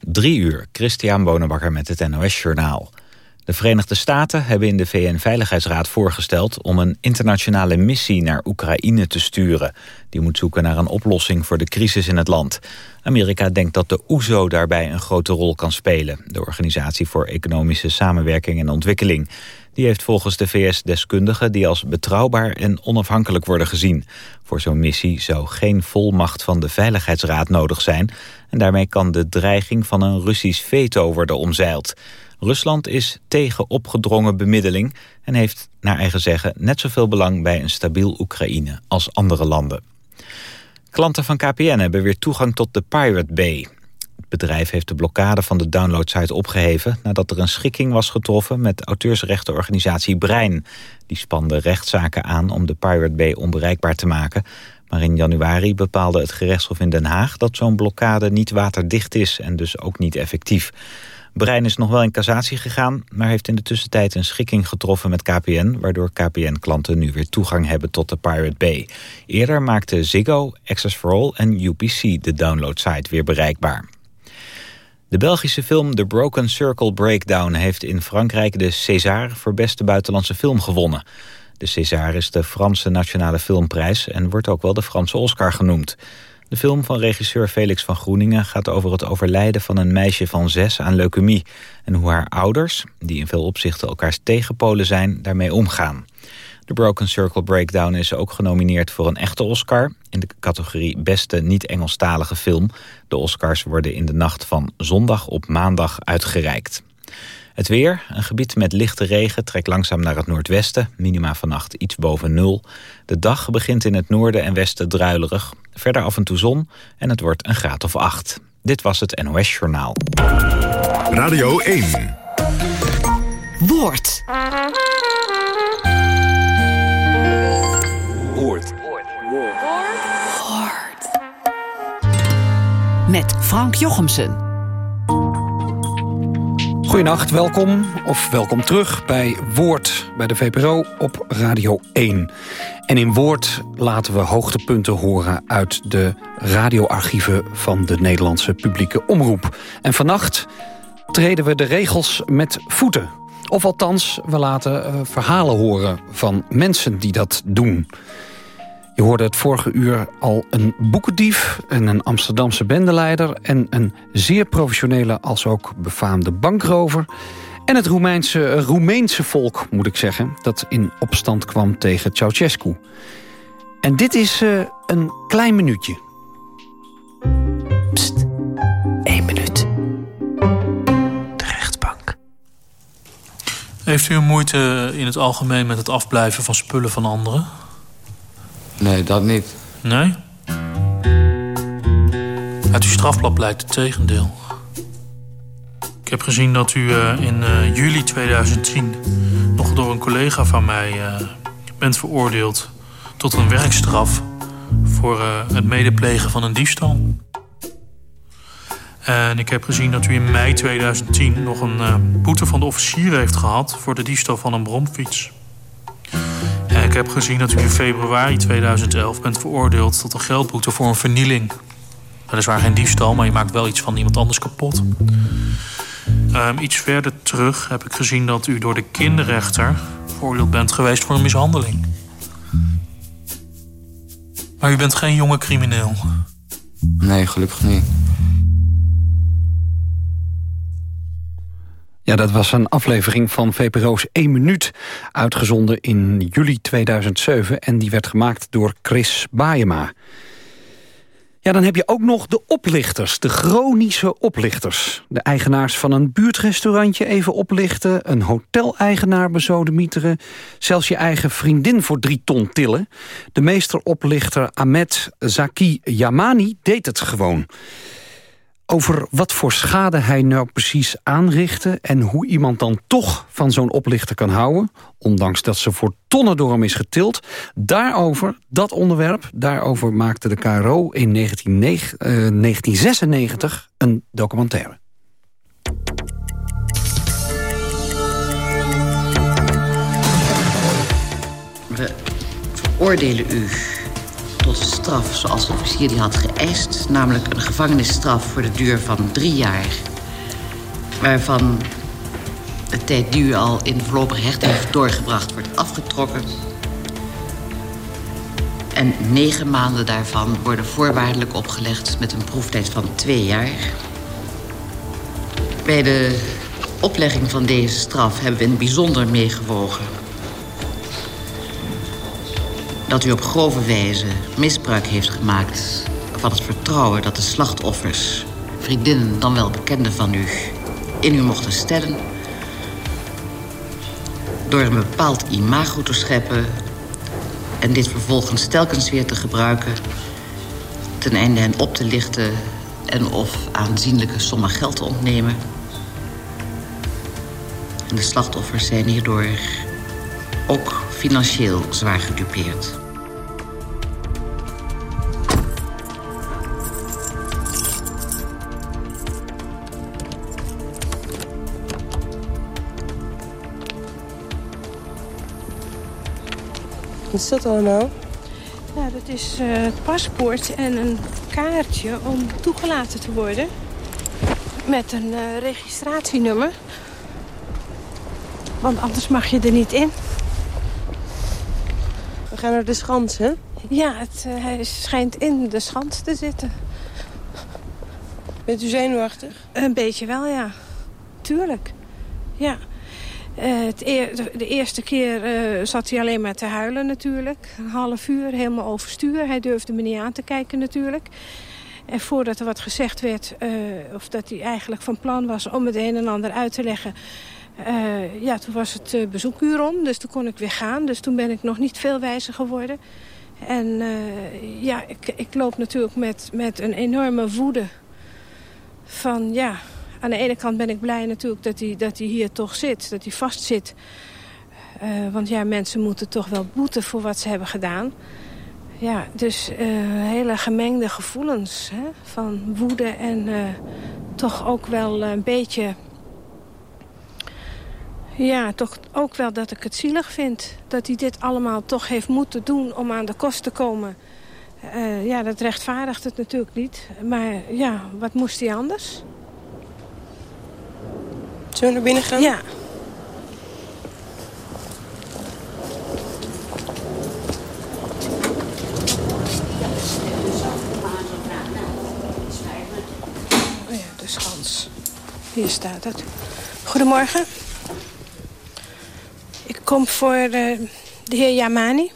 Drie uur, Christian Bonenbakker met het NOS Journaal. De Verenigde Staten hebben in de VN-veiligheidsraad voorgesteld... om een internationale missie naar Oekraïne te sturen. Die moet zoeken naar een oplossing voor de crisis in het land. Amerika denkt dat de OESO e daarbij een grote rol kan spelen. De Organisatie voor Economische Samenwerking en Ontwikkeling. Die heeft volgens de VS deskundigen die als betrouwbaar en onafhankelijk worden gezien. Voor zo'n missie zou geen volmacht van de Veiligheidsraad nodig zijn... en daarmee kan de dreiging van een Russisch veto worden omzeild. Rusland is tegen opgedrongen bemiddeling... en heeft naar eigen zeggen net zoveel belang bij een stabiel Oekraïne als andere landen. Klanten van KPN hebben weer toegang tot de Pirate Bay. Het bedrijf heeft de blokkade van de downloadsite opgeheven... nadat er een schikking was getroffen met auteursrechtenorganisatie Brein. Die spande rechtszaken aan om de Pirate Bay onbereikbaar te maken... Maar in januari bepaalde het gerechtshof in Den Haag... dat zo'n blokkade niet waterdicht is en dus ook niet effectief. Brein is nog wel in cassatie gegaan... maar heeft in de tussentijd een schikking getroffen met KPN... waardoor KPN-klanten nu weer toegang hebben tot de Pirate Bay. Eerder maakten Ziggo, Access for All en UPC de downloadsite weer bereikbaar. De Belgische film The Broken Circle Breakdown heeft in Frankrijk de César voor beste buitenlandse film gewonnen. De César is de Franse nationale filmprijs en wordt ook wel de Franse Oscar genoemd. De film van regisseur Felix van Groeningen gaat over het overlijden van een meisje van zes aan leukemie en hoe haar ouders, die in veel opzichten elkaars tegenpolen zijn, daarmee omgaan. De Broken Circle Breakdown is ook genomineerd voor een echte Oscar... in de categorie Beste Niet-Engelstalige Film. De Oscars worden in de nacht van zondag op maandag uitgereikt. Het weer, een gebied met lichte regen, trekt langzaam naar het noordwesten. Minima vannacht iets boven nul. De dag begint in het noorden en westen druilerig. Verder af en toe zon en het wordt een graad of acht. Dit was het NOS Journaal. Radio 1. Woord. Woord. Met Frank Jochemsen. Goedenacht, welkom of welkom terug bij Woord bij de VPRO op Radio 1. En in Woord laten we hoogtepunten horen uit de radioarchieven van de Nederlandse publieke omroep. En vannacht treden we de regels met voeten. Of althans, we laten uh, verhalen horen van mensen die dat doen. Je hoorde het vorige uur al een boekendief en een Amsterdamse bendeleider... en een zeer professionele als ook befaamde bankrover... en het Roemeense, Roemeense volk, moet ik zeggen... dat in opstand kwam tegen Ceausescu. En dit is uh, een klein minuutje. Pst, één minuut. De rechtbank. Heeft u een moeite in het algemeen met het afblijven van spullen van anderen... Nee, dat niet. Nee? Uit uw strafblad blijkt het tegendeel. Ik heb gezien dat u uh, in uh, juli 2010... nog door een collega van mij uh, bent veroordeeld... tot een werkstraf voor het medeplegen van een diefstal. En ik heb gezien dat u in mei 2010 nog een boete van de officier heeft gehad... voor de diefstal van een bromfiets. Ik heb gezien dat u in februari 2011 bent veroordeeld tot een geldboete voor een vernieling. Weliswaar geen diefstal, maar je maakt wel iets van iemand anders kapot. Um, iets verder terug heb ik gezien dat u door de kinderrechter veroordeeld bent geweest voor een mishandeling. Maar u bent geen jonge crimineel. Nee, gelukkig niet. Ja, dat was een aflevering van VPRO's 1 Minuut... uitgezonden in juli 2007 en die werd gemaakt door Chris Baayema. Ja, dan heb je ook nog de oplichters, de chronische oplichters. De eigenaars van een buurtrestaurantje even oplichten... een hoteleigenaar bezodemieteren... zelfs je eigen vriendin voor drie ton tillen. De meesteroplichter Ahmed Zaki Yamani deed het gewoon over wat voor schade hij nou precies aanrichtte... en hoe iemand dan toch van zo'n oplichter kan houden... ondanks dat ze voor tonnen door hem is getild. Daarover, dat onderwerp, daarover maakte de KRO in 1996 eh, een documentaire. We veroordelen u straf zoals de officier die had geëist... namelijk een gevangenisstraf voor de duur van drie jaar... waarvan de tijd die u al in voorlopig recht heeft doorgebracht wordt afgetrokken... En negen maanden daarvan worden voorwaardelijk opgelegd met een proeftijd van twee jaar. Bij de oplegging van deze straf hebben we in het bijzonder meegewogen... dat u op grove wijze misbruik heeft gemaakt van het vertrouwen dat de slachtoffers, vriendinnen dan wel bekenden van u, in u mochten stellen. Door een bepaald imago te scheppen en dit vervolgens telkens weer te gebruiken... ten einde hen op te lichten en of aanzienlijke sommen geld te ontnemen. En de slachtoffers zijn hierdoor ook financieel zwaar gedupeerd. Wat is dat allemaal? Ja, dat is uh, het paspoort en een kaartje om toegelaten te worden. Met een uh, registratienummer. Want anders mag je er niet in. Gaan naar de schans, hè? Ja, het, uh, hij schijnt in de schans te zitten. Bent u zenuwachtig? Een beetje wel, ja. Tuurlijk. Ja. Uh, het eer, de, de, eerste keer uh, zat hij alleen maar te huilen natuurlijk. Een half uur, helemaal overstuur. Hij durfde me niet aan te kijken natuurlijk. En voordat er wat gezegd werd, of dat hij eigenlijk van plan was om het een en ander uit te leggen... ja, toen was het bezoekuur om, dus toen kon ik weer gaan. Dus toen ben ik nog niet veel wijzer geworden. En ja, ik, ik loop natuurlijk met, met een enorme woede van ja aan de ene kant ben ik blij natuurlijk dat hij, dat hij hier toch zit. Dat hij vast zit. Want ja, mensen moeten toch wel boeten voor wat ze hebben gedaan. Ja, dus hele gemengde gevoelens hè, van woede en toch ook wel een beetje... Ja, toch ook wel dat ik het zielig vind. Dat hij dit allemaal toch heeft moeten doen om aan de kost te komen. ja, dat rechtvaardigt het natuurlijk niet. Maar ja, wat moest hij anders? Zullen we naar binnen gaan? Ja. Oh ja, de schans. Hier staat het. Goedemorgen. Ik kom voor uh, de heer Yamani.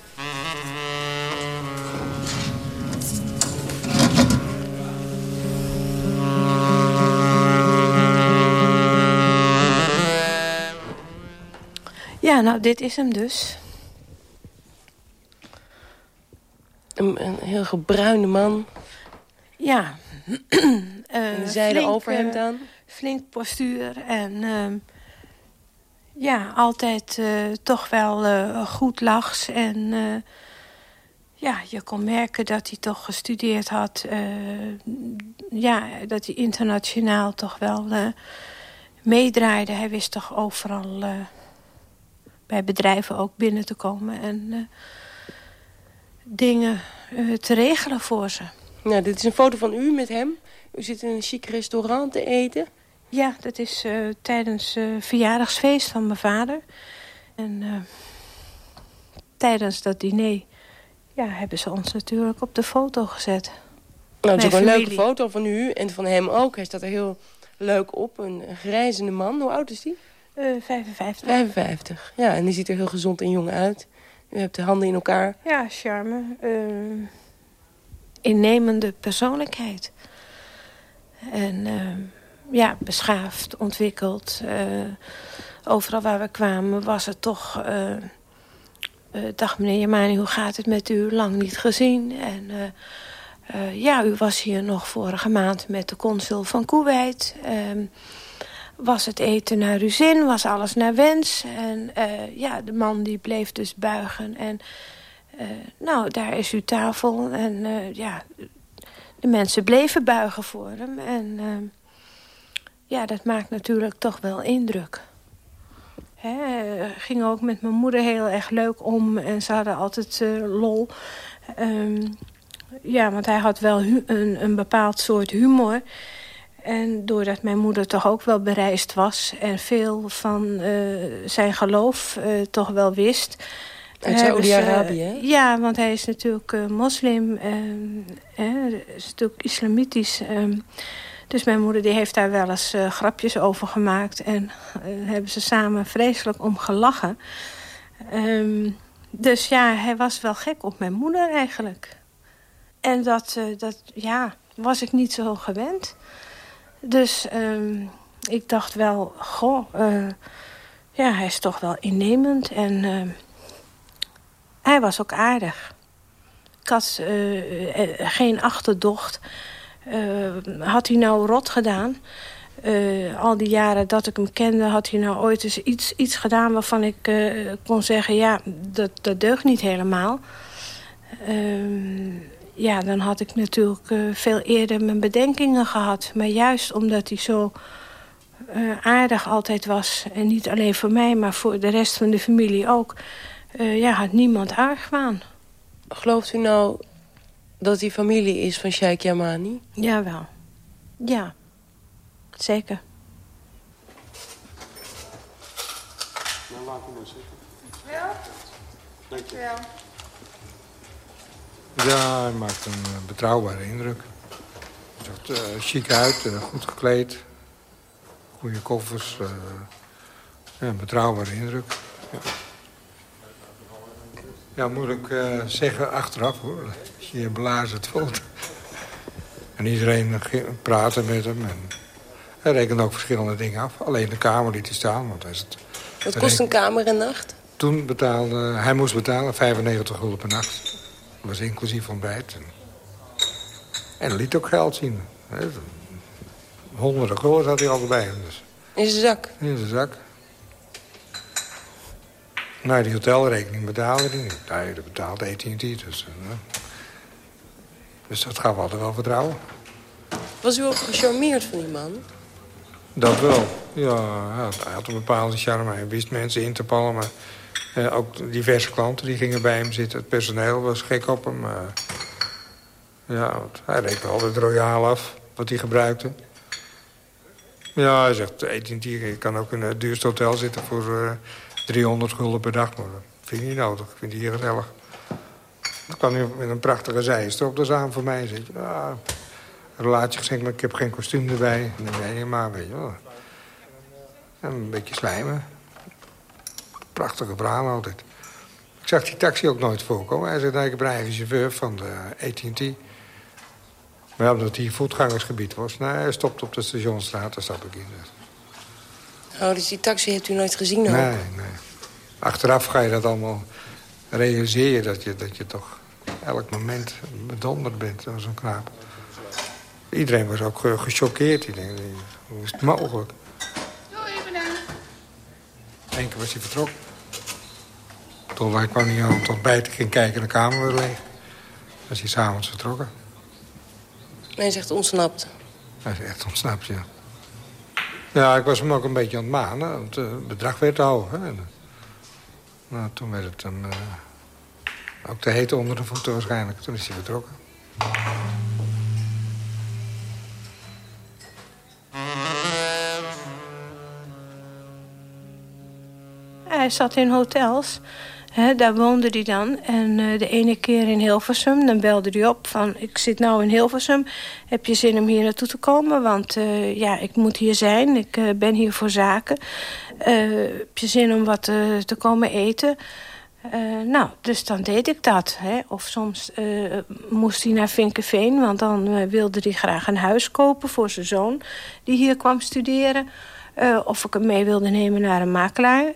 Ja, nou, dit is hem dus. Een, een heel gebruinde man. Ja. uh, en zijde over hem dan? Flink postuur en... Uh, ja, altijd uh, toch wel uh, goed lachs. En ja, je kon merken dat hij toch gestudeerd had. ja, dat hij internationaal toch wel meedraaide. Hij wist toch overal bij bedrijven ook binnen te komen en dingen te regelen voor ze. Nou, dit is een foto van u met hem. U zit in een chic restaurant te eten. Ja, dat is uh, tijdens het verjaardagsfeest van mijn vader. En tijdens dat diner ja, hebben ze ons natuurlijk op de foto gezet. Nou, het is ook een leuke foto van u en van hem ook. Hij staat er heel leuk op. Een grijzende man. Hoe oud is hij? Uh, 55. 55, ja. En die ziet er heel gezond en jong uit. U hebt de handen in elkaar. Ja, charme. Uh, innemende persoonlijkheid. En uh, ja, beschaafd, ontwikkeld. Uh, overal waar we kwamen was het toch... dag meneer Jamani, hoe gaat het met u? Lang niet gezien. En ja, u was hier nog vorige maand met de consul van Kuwait... Ehm, was het eten naar uw zin, was alles naar wens. En ja, de man die bleef dus buigen. En nou, daar is uw tafel. En ja, de mensen bleven buigen voor hem. En ja, dat maakt natuurlijk toch wel indruk. Hè, ging ook met mijn moeder heel erg leuk om. En ze hadden altijd lol. Um, Ja, want hij had wel een, een bepaald soort humor. En doordat mijn moeder toch ook wel bereisd was... en veel van zijn geloof toch wel wist... Uit Saudi-Arabië, Ja, want hij is natuurlijk moslim. Uh, is natuurlijk islamitisch. Ehm, dus mijn moeder die heeft daar wel eens uh, grapjes over gemaakt. En hebben ze samen vreselijk om gelachen. Ehm, dus ja, hij was wel gek op mijn moeder eigenlijk. En dat, dat ja, was ik niet zo gewend. Dus um, ik dacht wel, goh, ja, hij is toch wel innemend. En hij was ook aardig. Ik had geen achterdocht. Uh, had hij nou rot gedaan... Uh, al die jaren dat ik hem kende, had hij nou ooit eens iets, iets gedaan... waarvan ik uh, kon zeggen, ja, dat, dat deugt niet helemaal. Uh, ja, dan had ik natuurlijk veel eerder mijn bedenkingen gehad. Maar juist omdat hij zo aardig altijd was... en niet alleen voor mij, maar voor de rest van de familie ook... Ja, had niemand argwaan. Gelooft u nou dat die familie is van Sheikh Yamani? Jawel. Ja, zeker. Nou, laat hem maar zitten. Ja? Dank je. Ja. Ja, hij maakt een uh, betrouwbare indruk. Hij ziet er uh, chic uit, uh, goed gekleed. Goede koffers. ja, een betrouwbare indruk. Ja. Ja, moeilijk uh, zeggen achteraf hoor. Als je belazerd voelt. En iedereen praten met hem. En hij rekent ook verschillende dingen af. Alleen de kamer liet hij staan. Want hij is het, Wat kost een kamer een nacht? Toen betaalde hij moest betalen 95 gulden per nacht. Dat was inclusief ontbijt. En, en liet ook geld zien. Honderden gulden had hij al bij hem. Dus. In zijn zak? In zijn zak. Nou, die hotelrekening betaalde hij niet. Dat betaalde AT&T. Dus, uh, dus dat gaf altijd wel vertrouwen. Was u ook gecharmeerd van die man? Dat wel. Ja, hij had een bepaalde charme. Hij wist mensen in te palmen. Maar uh, ook diverse klanten die gingen bij hem zitten. Het personeel was gek op hem. Uh, ja, hij rekende altijd royaal af wat hij gebruikte. Ja, hij zegt, AT&T kan ook in het duurste hotel zitten voor 300 gulden per dag. Maar dat vind ik niet nodig. Ik vind het hier gezellig. Dan kan u met een prachtige zijster op de zaal voor mij zitten. Ja, een relatie gezegd, maar ik heb geen kostuum erbij. Nee, maar weet je wel. En een beetje slijmen. Prachtige verhaal altijd. Ik zag die taxi ook nooit voorkomen. Hij zei, dat ik heb een eigen chauffeur van de AT&T. Maar omdat hij voetgangersgebied was. Nou, hij stopt op de stationstraat, daar stap ik in. Oh, dus die taxi heeft u nooit gezien ook? Nee, nee. Achteraf ga je dat allemaal realiseren dat je, dat je toch elk moment bedonderd bent, zo'n knaap. Iedereen was ook gechoqueerd. Die denkt, hoe is het mogelijk? Eén keer was hij vertrokken. Toen wij kwam hij aan tot bijten ging kijken en de kamer weer leeg. Was hij s'avonds vertrokken. Hij zegt ontsnapt. Hij is echt ontsnapt, ja. Ja, ik was hem ook een beetje aan het manen. Want uh, het bedrag werd te hoog. Hè. nou, toen werd het hem uh, ook te heet onder de voeten waarschijnlijk. Toen is hij vertrokken. Hij zat in hotels daar woonde hij dan. En uh, de ene keer in Hilversum, dan belde hij op van... ik zit nou in Hilversum, heb je zin om hier naartoe te komen? Want uh, ja, ik moet hier zijn, ik uh, ben hier voor zaken. heb je zin om wat te komen eten? Nou, dus dan deed ik dat. Hè. Of soms moest hij naar Vinkenveen... want dan wilde hij graag een huis kopen voor zijn zoon... die hier kwam studeren. of ik hem mee wilde nemen naar een makelaar...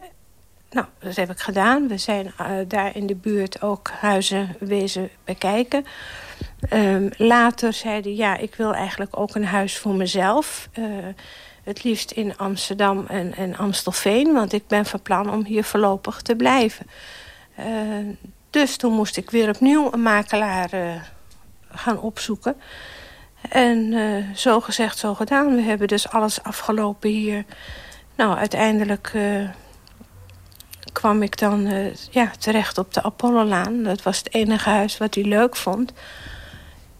Nou, dat heb ik gedaan. We zijn daar in de buurt ook huizen wezen bekijken. Um, later zei hij, ja, ik wil eigenlijk ook een huis voor mezelf. Het liefst in Amsterdam en, en Amstelveen. Want ik ben van plan om hier voorlopig te blijven. Uh, dus toen moest ik weer opnieuw een makelaar gaan opzoeken. En zo gezegd, zo gedaan. We hebben dus alles afgelopen hier. Nou, uiteindelijk kwam ik dan ja, terecht op de Apollolaan. Dat was het enige huis wat hij leuk vond.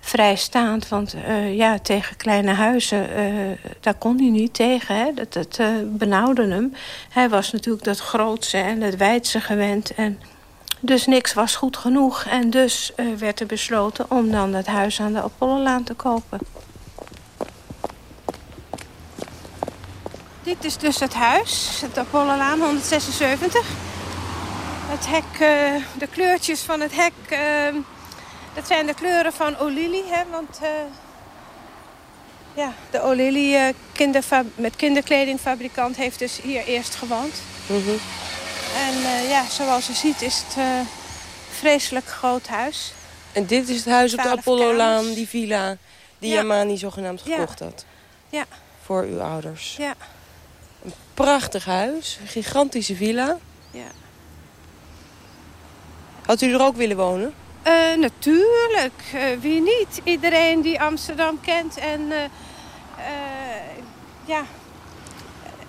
vrijstaand. Want ja, tegen kleine huizen, daar kon hij niet tegen. Hè? Dat, dat benauwde hem. Hij was natuurlijk dat grootse en dat wijdse gewend. En dus niks was goed genoeg. En dus werd er besloten om dan dat huis aan de Apollolaan te kopen. Dit is dus het huis, het Apollolaan 176. Het hek, de kleurtjes van het hek dat zijn de kleuren van Olili, hè, want ja, de Olili met kinderkledingfabrikant heeft dus hier eerst gewoond. -hmm. En uh, ja, zoals u ziet is het een vreselijk groot huis. En dit is het huis op de Apollo-laan, die villa die ja. Yamani zogenaamd gekocht had? Ja. Voor uw ouders? Ja. Een prachtig huis, een gigantische villa. Ja. Had u er ook willen wonen? Uh, natuurlijk, uh, wie niet? Iedereen die Amsterdam kent en uh, ja,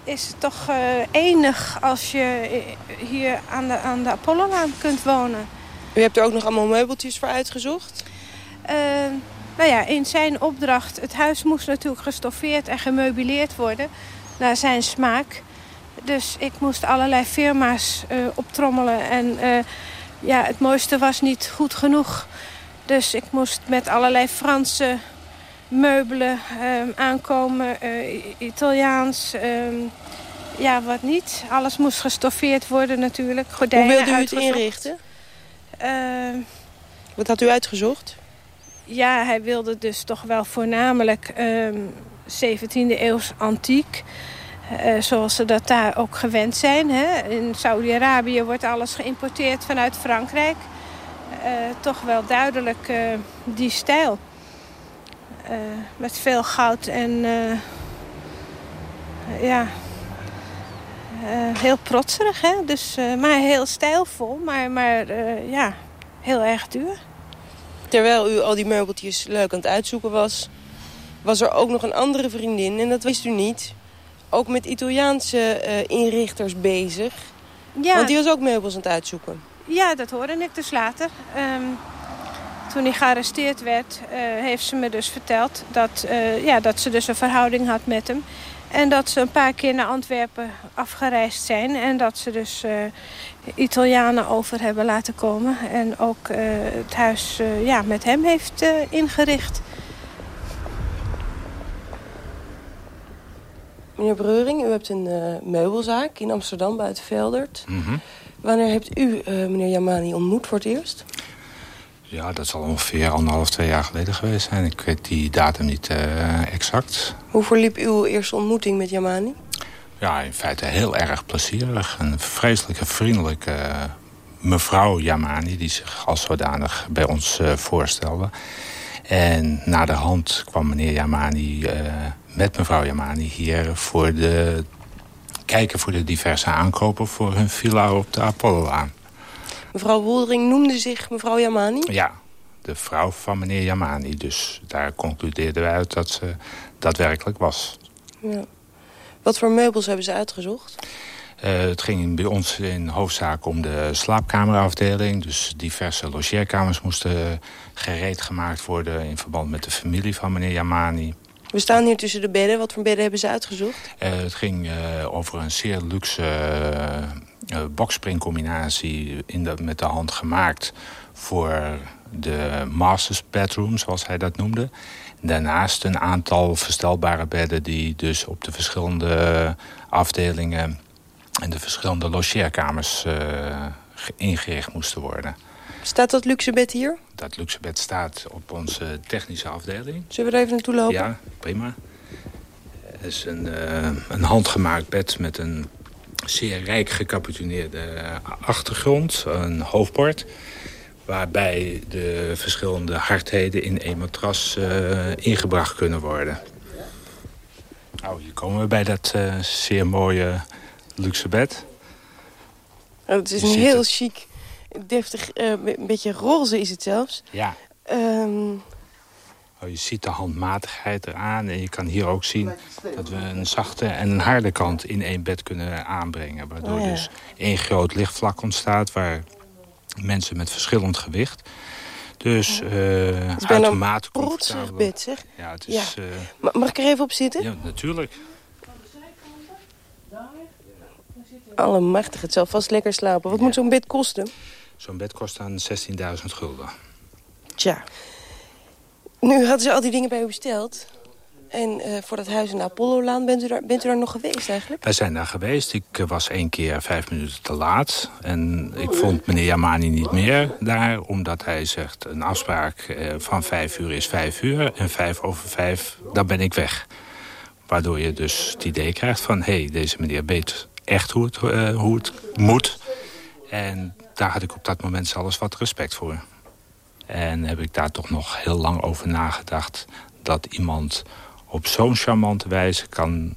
is het toch enig als je hier aan de, aan de Apollolaan kunt wonen. U hebt er ook nog allemaal meubeltjes voor uitgezocht? nou ja, in zijn opdracht, het huis moest natuurlijk gestoffeerd en gemeubileerd worden naar zijn smaak. Dus ik moest allerlei firma's optrommelen en ja, het mooiste was niet goed genoeg. Dus ik moest met allerlei Franse meubelen um, aankomen. Uh, Italiaans, um, ja, wat niet. Alles moest gestoffeerd worden natuurlijk. Gordijnen Hoe wilde u het inrichten? Uh, wat had u uitgezocht? Ja, hij wilde dus toch wel voornamelijk um, 17e eeuws antiek. Uh, zoals ze dat daar ook gewend zijn. Hè. In Saudi-Arabië wordt alles geïmporteerd vanuit Frankrijk. Uh, toch wel duidelijk die stijl. Met veel goud en ja, heel protserig. Hè? Dus, maar heel stijlvol, maar, maar ja, heel erg duur. Terwijl u al die meubeltjes leuk aan het uitzoeken was... was er ook nog een andere vriendin en dat wist u niet ook met Italiaanse uh, inrichters bezig. Ja. Want die was ook meubels aan het uitzoeken. Ja, dat hoorde ik dus later. Um, toen hij gearresteerd werd, uh, heeft ze me dus verteld... Dat, uh, ja, dat ze dus een verhouding had met hem. En dat ze een paar keer naar Antwerpen afgereisd zijn. En dat ze dus Italianen over hebben laten komen. En ook het huis ja, met hem heeft ingericht. Meneer Breuring, u hebt een uh, meubelzaak in Amsterdam buiten Veldert. Mm -hmm. Wanneer hebt u uh, meneer Yamani ontmoet voor het eerst? Ja, dat zal ongeveer anderhalf, twee jaar geleden geweest zijn. Ik weet die datum niet uh, exact. Hoe verliep uw eerste ontmoeting met Yamani? Ja, in feite heel erg plezierig. Een vreselijke, vriendelijke mevrouw Yamani... die zich als zodanig bij ons voorstelde. En na de hand kwam meneer Yamani met mevrouw Yamani hier voor de kijken voor de diverse aankopen voor hun villa op de Apollo-aan. Mevrouw Woldering noemde zich mevrouw Yamani? Ja, de vrouw van meneer Yamani. Dus daar concludeerden we uit dat ze daadwerkelijk was. Ja. Wat voor meubels hebben ze uitgezocht? Uh, het ging bij ons in hoofdzaak om de slaapkamerafdeling. Dus diverse logeerkamers moesten gereed gemaakt worden... in verband met de familie van meneer Yamani. We staan hier tussen de bedden. Wat voor bedden hebben ze uitgezocht? Uh, het ging uh, over een zeer luxe uh, boxspringcombinatie in de, met de hand gemaakt... voor de masters bedroom, zoals hij dat noemde. Daarnaast een aantal verstelbare bedden... die dus op de verschillende afdelingen... en de verschillende logeerkamers ingericht moesten worden. Staat dat luxe bed hier? Dat luxe bed staat op onze technische afdeling. Zullen we er even naartoe lopen? Ja, prima. Het is een, uh, een handgemaakt bed met een zeer rijk gecapituneerde achtergrond. Een hoofdbord. Waarbij de verschillende hardheden in één matras uh, ingebracht kunnen worden. Nou, hier komen we bij dat uh, zeer mooie luxe bed. Oh, het is een heel chic deftig, uh, een beetje roze is het zelfs. Ja. Um... Oh, je ziet de handmatigheid eraan. En je kan hier ook zien dat we een zachte en een harde kant in één bed kunnen aanbrengen. Waardoor oh, dus één groot lichtvlak ontstaat waar mensen met verschillend gewicht... Dus uh, het is een bed, zeg. Ja, het is... Ja. Uh, Mag ik er even op zitten? Ja, natuurlijk. Allemachtig, het zal vast lekker slapen. Wat moet zo'n bed kosten? Zo'n bed kost dan 16.000 gulden. Tja. Nu hadden ze al die dingen bij u besteld. En uh, voor dat huis in Apollo-laan, bent, u daar, bent u daar nog geweest eigenlijk? Wij zijn daar geweest. Ik uh, was één keer vijf minuten te laat. En ik vond meneer Yamani niet meer daar. Omdat hij zegt, een afspraak uh, van vijf uur is vijf uur. En vijf over vijf, dan ben ik weg. Waardoor je dus het idee krijgt van... hé, hey, deze meneer weet echt hoe het, hoe het moet. En daar had ik op dat moment zelfs wat respect voor. En heb ik daar toch nog heel lang over nagedacht... dat iemand op zo'n charmante wijze kan,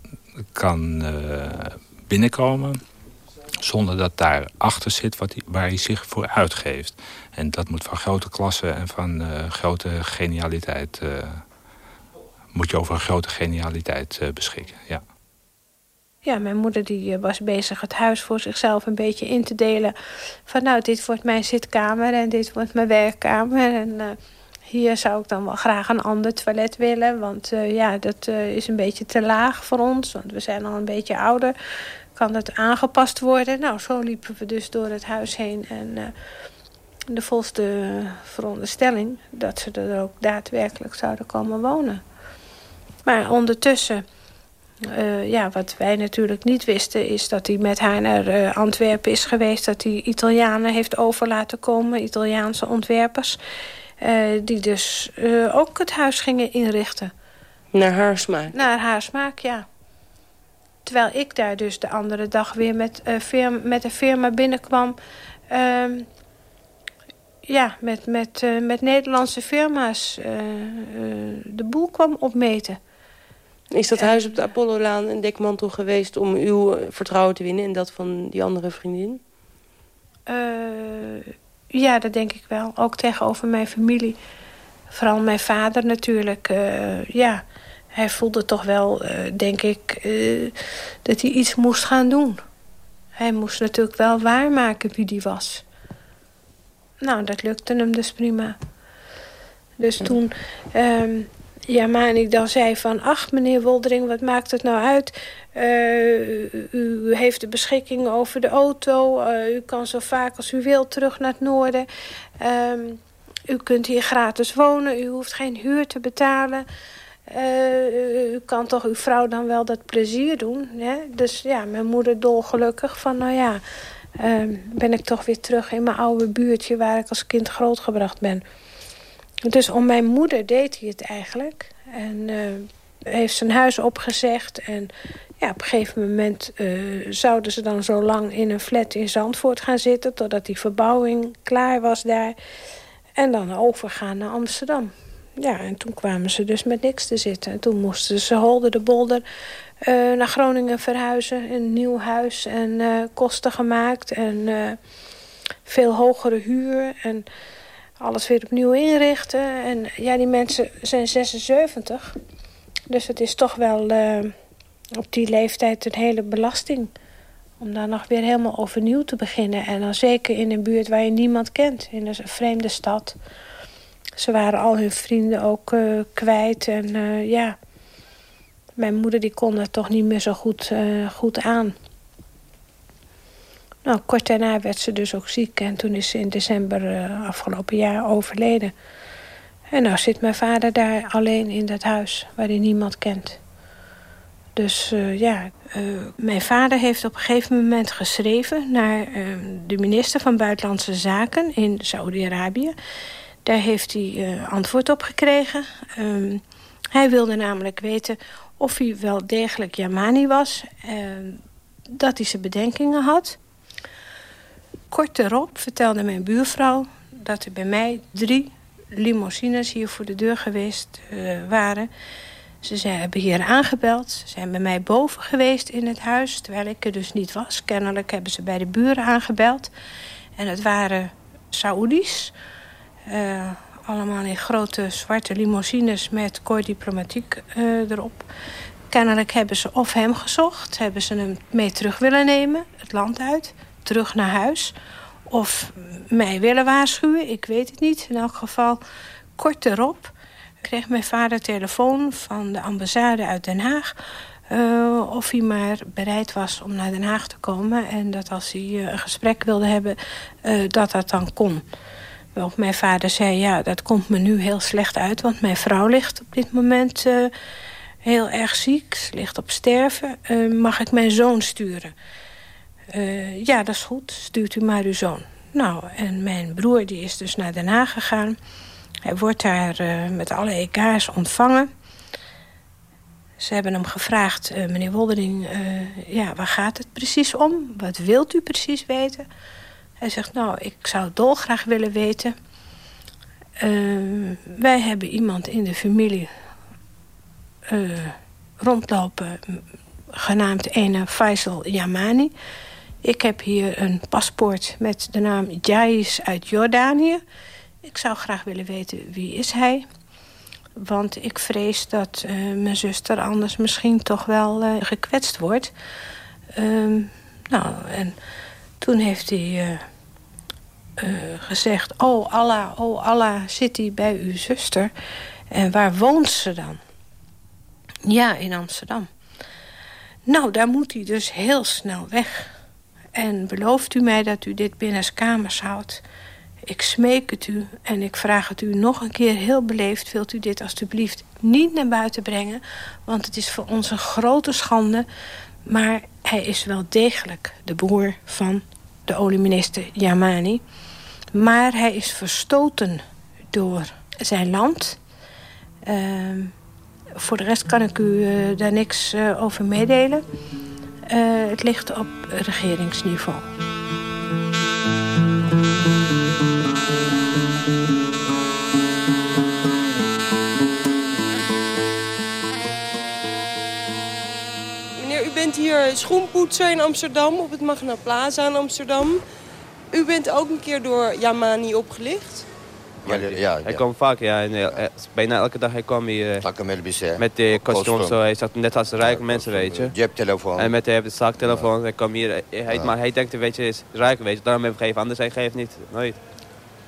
kan uh, binnenkomen... zonder dat daar achter zit wat hij, waar hij zich voor uitgeeft. En dat moet van grote klasse en van uh, grote genialiteit... Uh, moet je over een grote genialiteit beschikken, ja. Ja, mijn moeder die was bezig het huis voor zichzelf een beetje in te delen. Van nou, dit wordt mijn zitkamer en dit wordt mijn werkkamer. En uh, hier zou ik dan wel graag een ander toilet willen. Want uh, ja, dat is een beetje te laag voor ons. Want we zijn al een beetje ouder. Kan het aangepast worden? Nou, zo liepen we dus door het huis heen. En de volste veronderstelling dat ze er ook daadwerkelijk zouden komen wonen. Maar ondertussen uh, ja, wat wij natuurlijk niet wisten is dat hij met haar naar uh, Antwerpen is geweest. Dat hij Italianen heeft over laten komen, Italiaanse ontwerpers. Uh, die dus ook het huis gingen inrichten. Naar haar smaak? Naar haar smaak, ja. Terwijl ik daar dus de andere dag weer met, firma, met een firma binnenkwam... Ehm, ja, met, met, met Nederlandse firma's de boel kwam opmeten. Is dat huis op de Apollo-laan een dekmantel geweest... om uw vertrouwen te winnen en dat van die andere vriendin? Uh, ja, dat denk ik wel. Ook tegenover mijn familie. Vooral mijn vader natuurlijk. Uh, ja, hij voelde toch wel, uh, denk ik, dat hij iets moest gaan doen. Hij moest natuurlijk wel waarmaken wie die was. Nou, dat lukte hem dus prima. Dus toen... Um, ja, maar en ik dan zei van... ach, meneer Woldering, wat maakt het nou uit? Uh, u heeft de beschikking over de auto. Uh, u kan zo vaak als u wilt terug naar het noorden. Um, u kunt hier gratis wonen. U hoeft geen huur te betalen. Uh, u kan toch uw vrouw dan wel dat plezier doen. Hè? Dus ja, mijn moeder dolgelukkig van... nou ja, ben ik toch weer terug in mijn oude buurtje... waar ik als kind grootgebracht ben... Dus om mijn moeder deed hij het eigenlijk. En uh, heeft zijn huis opgezegd. En ja, op een gegeven moment uh, zouden ze dan zo lang in een flat in Zandvoort gaan zitten... totdat die verbouwing klaar was daar. En dan overgaan naar Amsterdam. Ja, en toen kwamen ze dus met niks te zitten. En toen moesten ze holder de bolder uh, naar Groningen verhuizen. Een nieuw huis en kosten gemaakt. En veel hogere huur. En alles weer opnieuw inrichten. En ja, die mensen zijn 76. Dus het is toch wel uh, op die leeftijd een hele belasting. Om dan nog weer helemaal overnieuw te beginnen. En dan zeker in een buurt waar je niemand kent. In een vreemde stad. Ze waren al hun vrienden ook uh, kwijt. En uh, ja, mijn moeder die kon het toch niet meer zo goed, goed aan. Nou, kort daarna werd ze dus ook ziek en toen is ze in december uh, afgelopen jaar overleden. En nou zit mijn vader daar alleen in dat huis waar hij niemand kent. Dus uh, ja, uh, mijn vader heeft op een gegeven moment geschreven... naar de minister van Buitenlandse Zaken in Saoedi-Arabië. Daar heeft hij antwoord op gekregen. Um, hij wilde namelijk weten of hij wel degelijk Yamani was... dat hij zijn bedenkingen had... Kort erop vertelde mijn buurvrouw dat er bij mij drie limousines hier voor de deur geweest uh, waren. Ze hebben hier aangebeld. Ze zijn bij mij boven geweest in het huis, terwijl ik er dus niet was. Kennelijk hebben ze bij de buren aangebeld. En het waren Saoedi's. Uh, allemaal in grote zwarte limousines met Cor Diplomatiek uh, erop. Kennelijk hebben ze of hem gezocht, hebben ze hem mee terug willen nemen, het land uit terug naar huis. of mij willen waarschuwen. Ik weet het niet. In elk geval, kort erop kreeg mijn vader telefoon van de ambassade uit Den Haag... Uh, of hij maar bereid was om naar Den Haag te komen... en dat als hij uh, een gesprek wilde hebben, uh, dat dat dan kon. Waarop mijn vader zei, ja, dat komt me nu heel slecht uit... want mijn vrouw ligt op dit moment heel erg ziek. Ze ligt op sterven. mag ik mijn zoon sturen? Ja, dat is goed. Stuurt u maar uw zoon. Nou, en mijn broer die is dus naar Den Haag gegaan. Hij wordt daar met alle EK's ontvangen... Ze hebben hem gevraagd, uh, meneer Woldering, ja, waar gaat het precies om? Wat wilt u precies weten? Hij zegt, nou, ik zou dolgraag willen weten. Wij hebben iemand in de familie rondlopen, genaamd ene Faisal Yamani. Ik heb hier een paspoort met de naam Jais uit Jordanië. Ik zou graag willen weten, wie is hij? Want ik vrees dat uh, mijn zuster anders misschien toch wel uh, gekwetst wordt. Uh, nou, en toen heeft hij uh, gezegd... Oh Allah, oh Allah, zit hij bij uw zuster? En waar woont ze dan? Ja, in Amsterdam. Nou, daar moet hij dus heel snel weg. En belooft u mij dat u dit binnen kamers houdt... Ik smeek het u en ik vraag het u nog een keer heel beleefd... wilt u dit alstublieft niet naar buiten brengen... want het is voor ons een grote schande... maar hij is wel degelijk de broer van de olieminister Yamani. Maar hij is verstoten door zijn land... Uh, voor de rest kan ik u uh, daar niks uh, over meedelen. Uh, het ligt op regeringsniveau. bent hier schoenpoetser in Amsterdam, op het Magna Plaza in Amsterdam. U bent ook een keer door Yamani opgelicht. Ja, ja, hij kwam vaak, ja. En, uh, bijna elke dag hij kwam hier uh, met de kostuum. Zo. Hij zat net als rijke mensen, weet je. Je hebt telefoon. En met de, zaaktelefoon. Hij kwam hier, hij, maar hij denkt, weet je, is rijk, weet je. Daarom heb ik gegeven, anders hij geeft niet, nooit.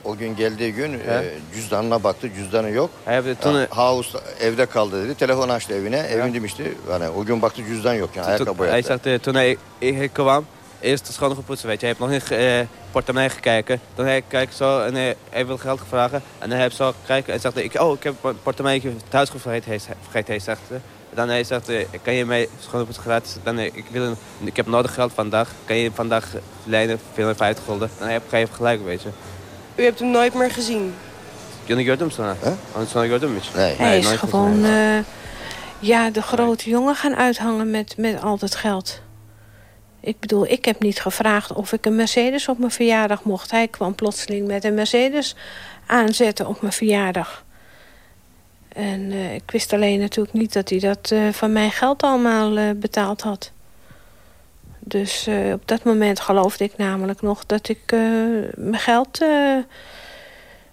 O gün geldiği gün e, cüzdanına baktı, cüzdanı yok. Evet, tunu... House evde kaldı dedi. Telefon açtı evine. Ja. Evin demişti. Yani o gün baktı cüzdan yok. Yani ayakkabı boyattı. Hij zegt, toen hij, hij kwam, eerst de schoon gepoetst, weet je. Hij heeft nog niet uh, portemonnee gekeken. Dan hij kijkt zo en hij, wil geld vragen. En hij heeft zo gekeken en zegt, ik, oh, ik heb mijn portemonnee thuis vergeten. Hij, vergeten, hij zegt, dan hij zegt, kan je mij schoonpoetsen gratis? Dan ik, wil, ik heb nodig geld vandaag. Kan je vandaag lenen, 450 gulden? Dan heb je gelijk, weet je. U hebt hem nooit meer gezien? Sana gördüm hiç? Nee. Hij is gewoon uh, ja, de grote jongen gaan uithangen met, met al dat geld. Ik bedoel, ik heb niet gevraagd of ik een Mercedes op mijn verjaardag mocht. Hij kwam plotseling met een Mercedes aanzetten op mijn verjaardag. En uh, ik wist alleen natuurlijk niet dat hij dat uh, van mijn geld allemaal uh, betaald had. Dus op dat moment geloofde ik namelijk nog dat ik mijn geld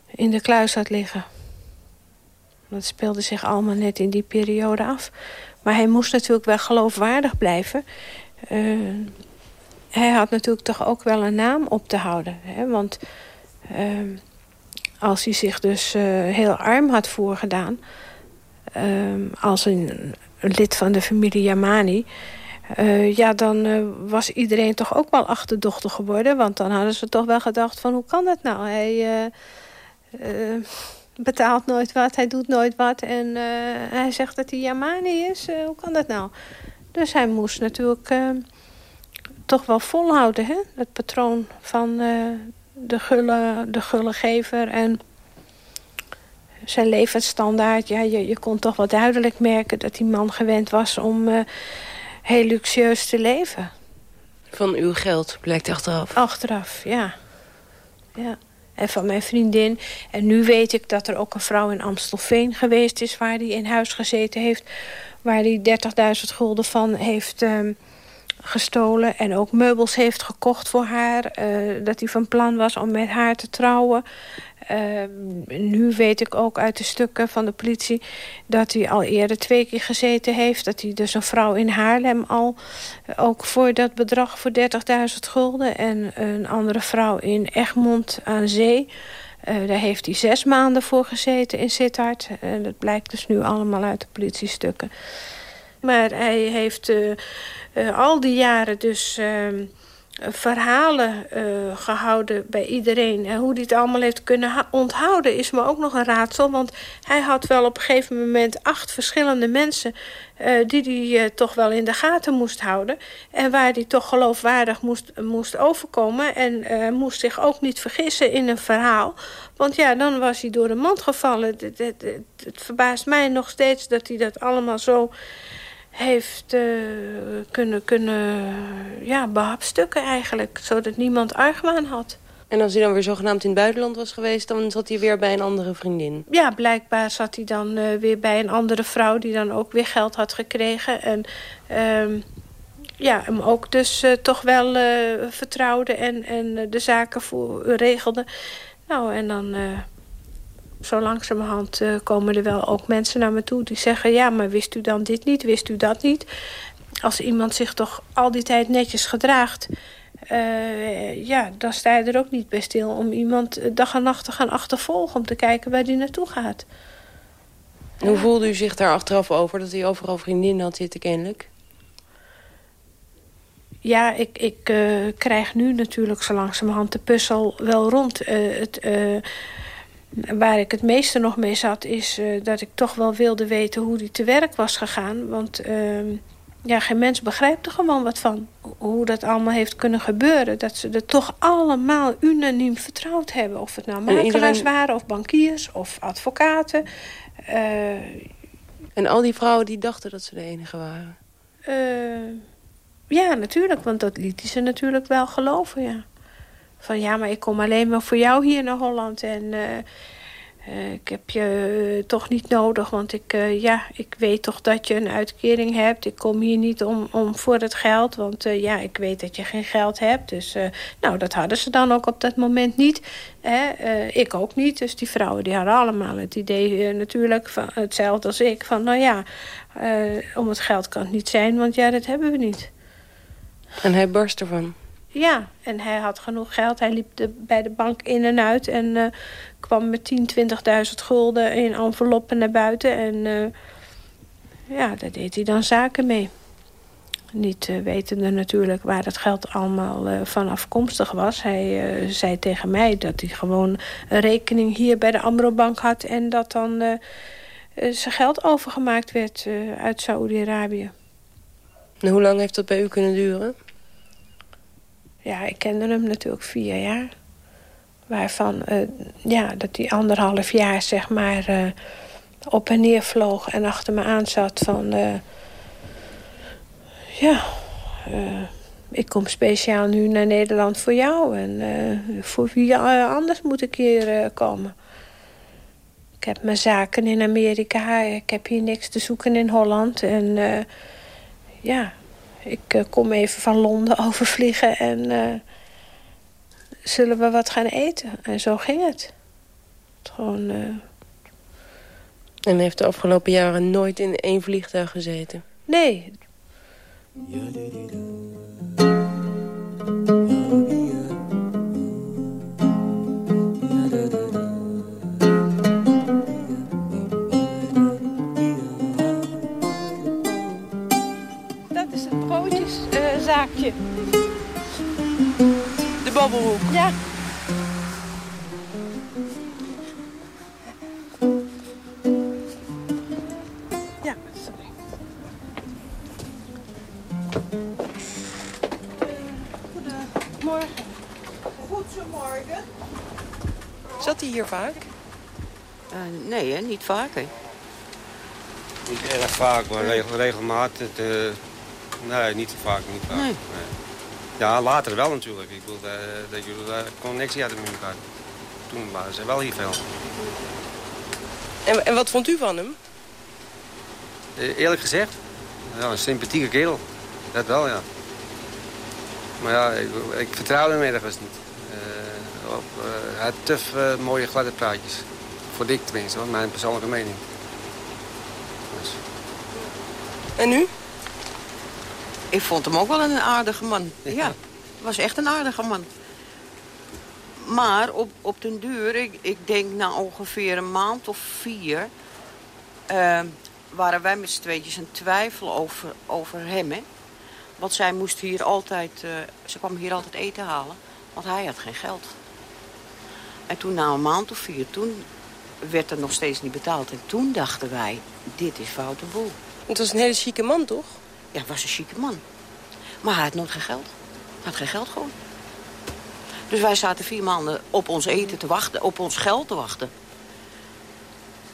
in de kluis had liggen. Dat speelde zich allemaal net in die periode af. Maar hij moest natuurlijk wel geloofwaardig blijven. Hij had natuurlijk toch ook wel een naam op te houden. Hè? Want als hij zich dus heel arm had voorgedaan... als een, een lid van de familie Yamani... Ja, dan was iedereen toch ook wel achterdochtig geworden. Want dan hadden ze toch wel gedacht van hoe kan dat nou? Hij betaalt nooit wat, hij doet nooit wat. En hij zegt dat hij Yamani is. hoe kan dat nou? Dus hij moest natuurlijk toch wel volhouden. Hè? Het patroon van de, gulle, de gullegever en zijn levensstandaard. Ja, je, je kon toch wel duidelijk merken dat die man gewend was om heel luxueus te leven. Van uw geld, blijkt achteraf? Achteraf, ja. ja. En van mijn vriendin. En nu weet ik dat er ook een vrouw in Amstelveen geweest is... waar die in huis gezeten heeft. Waar die 30.000 gulden van heeft uh, gestolen en ook meubels heeft gekocht voor haar. Uh, dat hij van plan was om met haar te trouwen. Uh, nu weet ik ook uit de stukken van de politie... dat hij al eerder twee keer gezeten heeft. Dat hij dus een vrouw in Haarlem al... ook voor dat bedrag voor 30.000 gulden... en een andere vrouw in Egmond aan zee... Uh, daar heeft hij zes maanden voor gezeten in Sittard. En dat blijkt dus nu allemaal uit de politiestukken. Maar hij heeft al die jaren dus ehm, verhalen uh, gehouden bij iedereen. En hoe hij het allemaal heeft kunnen onthouden is me ook nog een raadsel. Want hij had wel op een gegeven moment acht verschillende mensen... Uh, die hij toch wel in de gaten moest houden. En waar hij toch geloofwaardig moest, moest overkomen. En moest zich ook niet vergissen in een verhaal. Want ja, dan was hij door de mand gevallen. Het, het, het verbaast mij nog steeds dat hij dat allemaal zo heeft uh, kunnen, kunnen ja, behapstukken eigenlijk. Zodat niemand argwaan had. En als hij dan weer zogenaamd in het buitenland was geweest... dan zat hij weer bij een andere vriendin? Ja, blijkbaar zat hij dan uh, weer bij een andere vrouw... die dan ook weer geld had gekregen. En uh, ja, hem ook dus uh, toch wel vertrouwde en, en de zaken voor, regelde. Nou, en dan zo langzamerhand uh, komen er wel ook mensen naar me toe die zeggen... ja, maar wist u dan dit niet, wist u dat niet? Als iemand zich toch al die tijd netjes gedraagt... Uh, ja, dan sta je er ook niet bij stil om iemand dag en nacht te gaan achtervolgen... om te kijken waar die naartoe gaat. hoe voelde u zich daar achteraf over dat hij overal vriendinnen had zitten kennelijk? Ja, ik, ik uh, krijg nu natuurlijk zo langzamerhand de puzzel wel rond. het Waar ik het meeste nog mee zat is uh, dat ik toch wel wilde weten hoe die te werk was gegaan. Want uh, ja, geen mens begrijpt er gewoon wat van. Hoe dat allemaal heeft kunnen gebeuren. Dat ze er toch allemaal unaniem vertrouwd hebben. Of het nou makelaars iedereen... waren of bankiers of advocaten. Uh, en al die vrouwen die dachten dat ze de enige waren? Uh, ja, natuurlijk. Want dat liet ze natuurlijk wel geloven, ja. Van ja, maar ik kom alleen maar voor jou hier naar Holland. En uh, uh, ik heb je uh, toch niet nodig. Want ik, ja, ik weet toch dat je een uitkering hebt. Ik kom hier niet om, om voor het geld. Want ja, ik weet dat je geen geld hebt. Dus nou, dat hadden ze dan ook op dat moment niet. ik ook niet. Dus die vrouwen die hadden allemaal het idee natuurlijk van hetzelfde als ik. Van nou ja, om het geld kan het niet zijn. Want ja, dat hebben we niet. En hij barst ervan? Ja, en hij had genoeg geld. Hij liep de, bij de bank in en uit en uh, kwam met 10, 20.000 gulden in enveloppen naar buiten. En uh, ja, daar deed hij dan zaken mee. Niet uh, wetende natuurlijk waar het geld allemaal van afkomstig was. Hij zei tegen mij dat hij gewoon een rekening hier bij de Amrobank had... en dat dan zijn geld overgemaakt werd uit Saoedi-Arabië. Hoe lang heeft dat bij u kunnen duren? Ja, ik kende hem natuurlijk vier jaar. Waarvan, uh, ja, dat hij anderhalf jaar, zeg maar, uh, op en neer vloog en achter me aan zat van... Uh, ja, ik kom speciaal nu naar Nederland voor jou. En voor wie anders moet ik hier komen. Ik heb mijn zaken in Amerika. Ik heb hier niks te zoeken in Holland. En ja, ik uh, kom even van Londen overvliegen en uh, zullen we wat gaan eten? En zo ging het. Gewoon... Uh... En heeft de afgelopen jaren nooit in één vliegtuig gezeten? Nee. Zaakje. De babbelhoek. Ja. Ja, sorry. Goedemorgen. Goedemorgen. Zat hij hier vaak? Uh, nee, hè? niet vaker. Niet erg vaak, maar regel, regelmatig. Uh, Nee, niet te vaak. Niet vaak. Nee. Ja, later wel natuurlijk. Ik bedoel, dat, dat jullie daar connectie hadden met elkaar. Toen waren ze wel hier veel. En, en wat vond u van hem? E eerlijk gezegd, ja, een sympathieke kerel. Dat wel, ja. Maar ja, ik, ik vertrouw hem ergens niet. Uh, op, uh, hij had te uh, mooie gladde praatjes. Voor dik tenminste, hoor. mijn persoonlijke mening. Dus. En nu? Ik vond hem ook wel een aardige man. Ja, ja was echt een aardige man. Maar op, op den duur, ik, ik denk na ongeveer een maand of vier... Uh, waren wij met z'n tweetjes een twijfel over, over hem. Hè? Want zij moest hier altijd... Uh, ze kwam hier altijd eten halen. Want hij had geen geld. En toen na een maand of vier, toen werd er nog steeds niet betaald. En toen dachten wij, dit is foute boel. Het was een hele chique man, toch? Ja, was een chique man. Maar hij had nooit geen geld. Hij had geen geld gewoon. Dus wij zaten vier maanden op ons eten te wachten, op ons geld te wachten.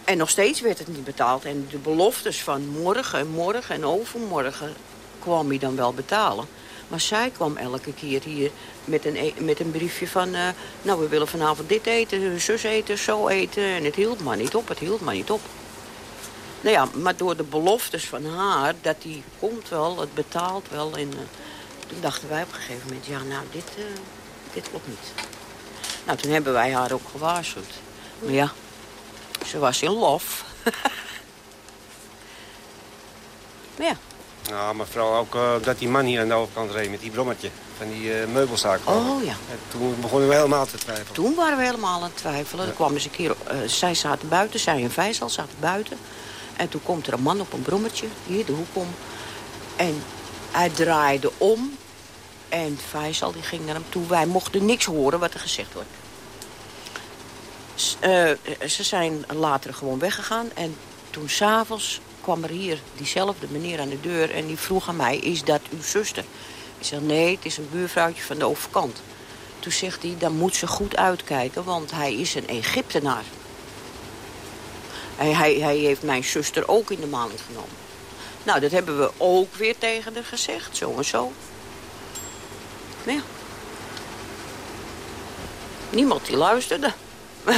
En nog steeds werd het niet betaald. En de beloftes van morgen en morgen en overmorgen kwam hij dan wel betalen. Maar zij kwam elke keer hier met een, e- met een briefje van... Uh, nou, we willen vanavond dit eten, zus eten, zo eten. En het hield maar niet op, het hield maar niet op. Nou ja, maar door de beloftes van haar, dat die komt wel, het betaalt wel. En uh, toen dachten wij op een gegeven moment, ja, nou, dit, uh, dit klopt niet. Nou, toen hebben wij haar ook gewaarschuwd. Maar ja, ze was in lof. maar ja. Ja, maar vooral ook uh, dat die man hier aan de overkant reed met die brommetje van die uh, meubelzaak. Oh ja. En toen begonnen we helemaal te twijfelen. Toen waren we helemaal aan het twijfelen. Ja. Er kwam eens een keer, uh, zij zaten buiten, zij en Vijsel zaten buiten. En toen komt er een man op een brommetje, hier de hoek om. En hij draaide om. En Vijsel die ging naar hem toe. Wij mochten niks horen wat er gezegd wordt. Uh, ze zijn later gewoon weggegaan. En toen s'avonds kwam er hier diezelfde meneer aan de deur... en die vroeg aan mij, is dat uw zuster? Ik zeg, nee, het is een buurvrouwtje van de overkant. Toen zegt hij, dan moet ze goed uitkijken, want hij is een Egyptenaar. Hij, hij, hij heeft mijn zuster ook in de maling genomen. Nou, dat hebben we ook weer tegen haar gezegd, zo en zo. Maar ja. Niemand die luisterde.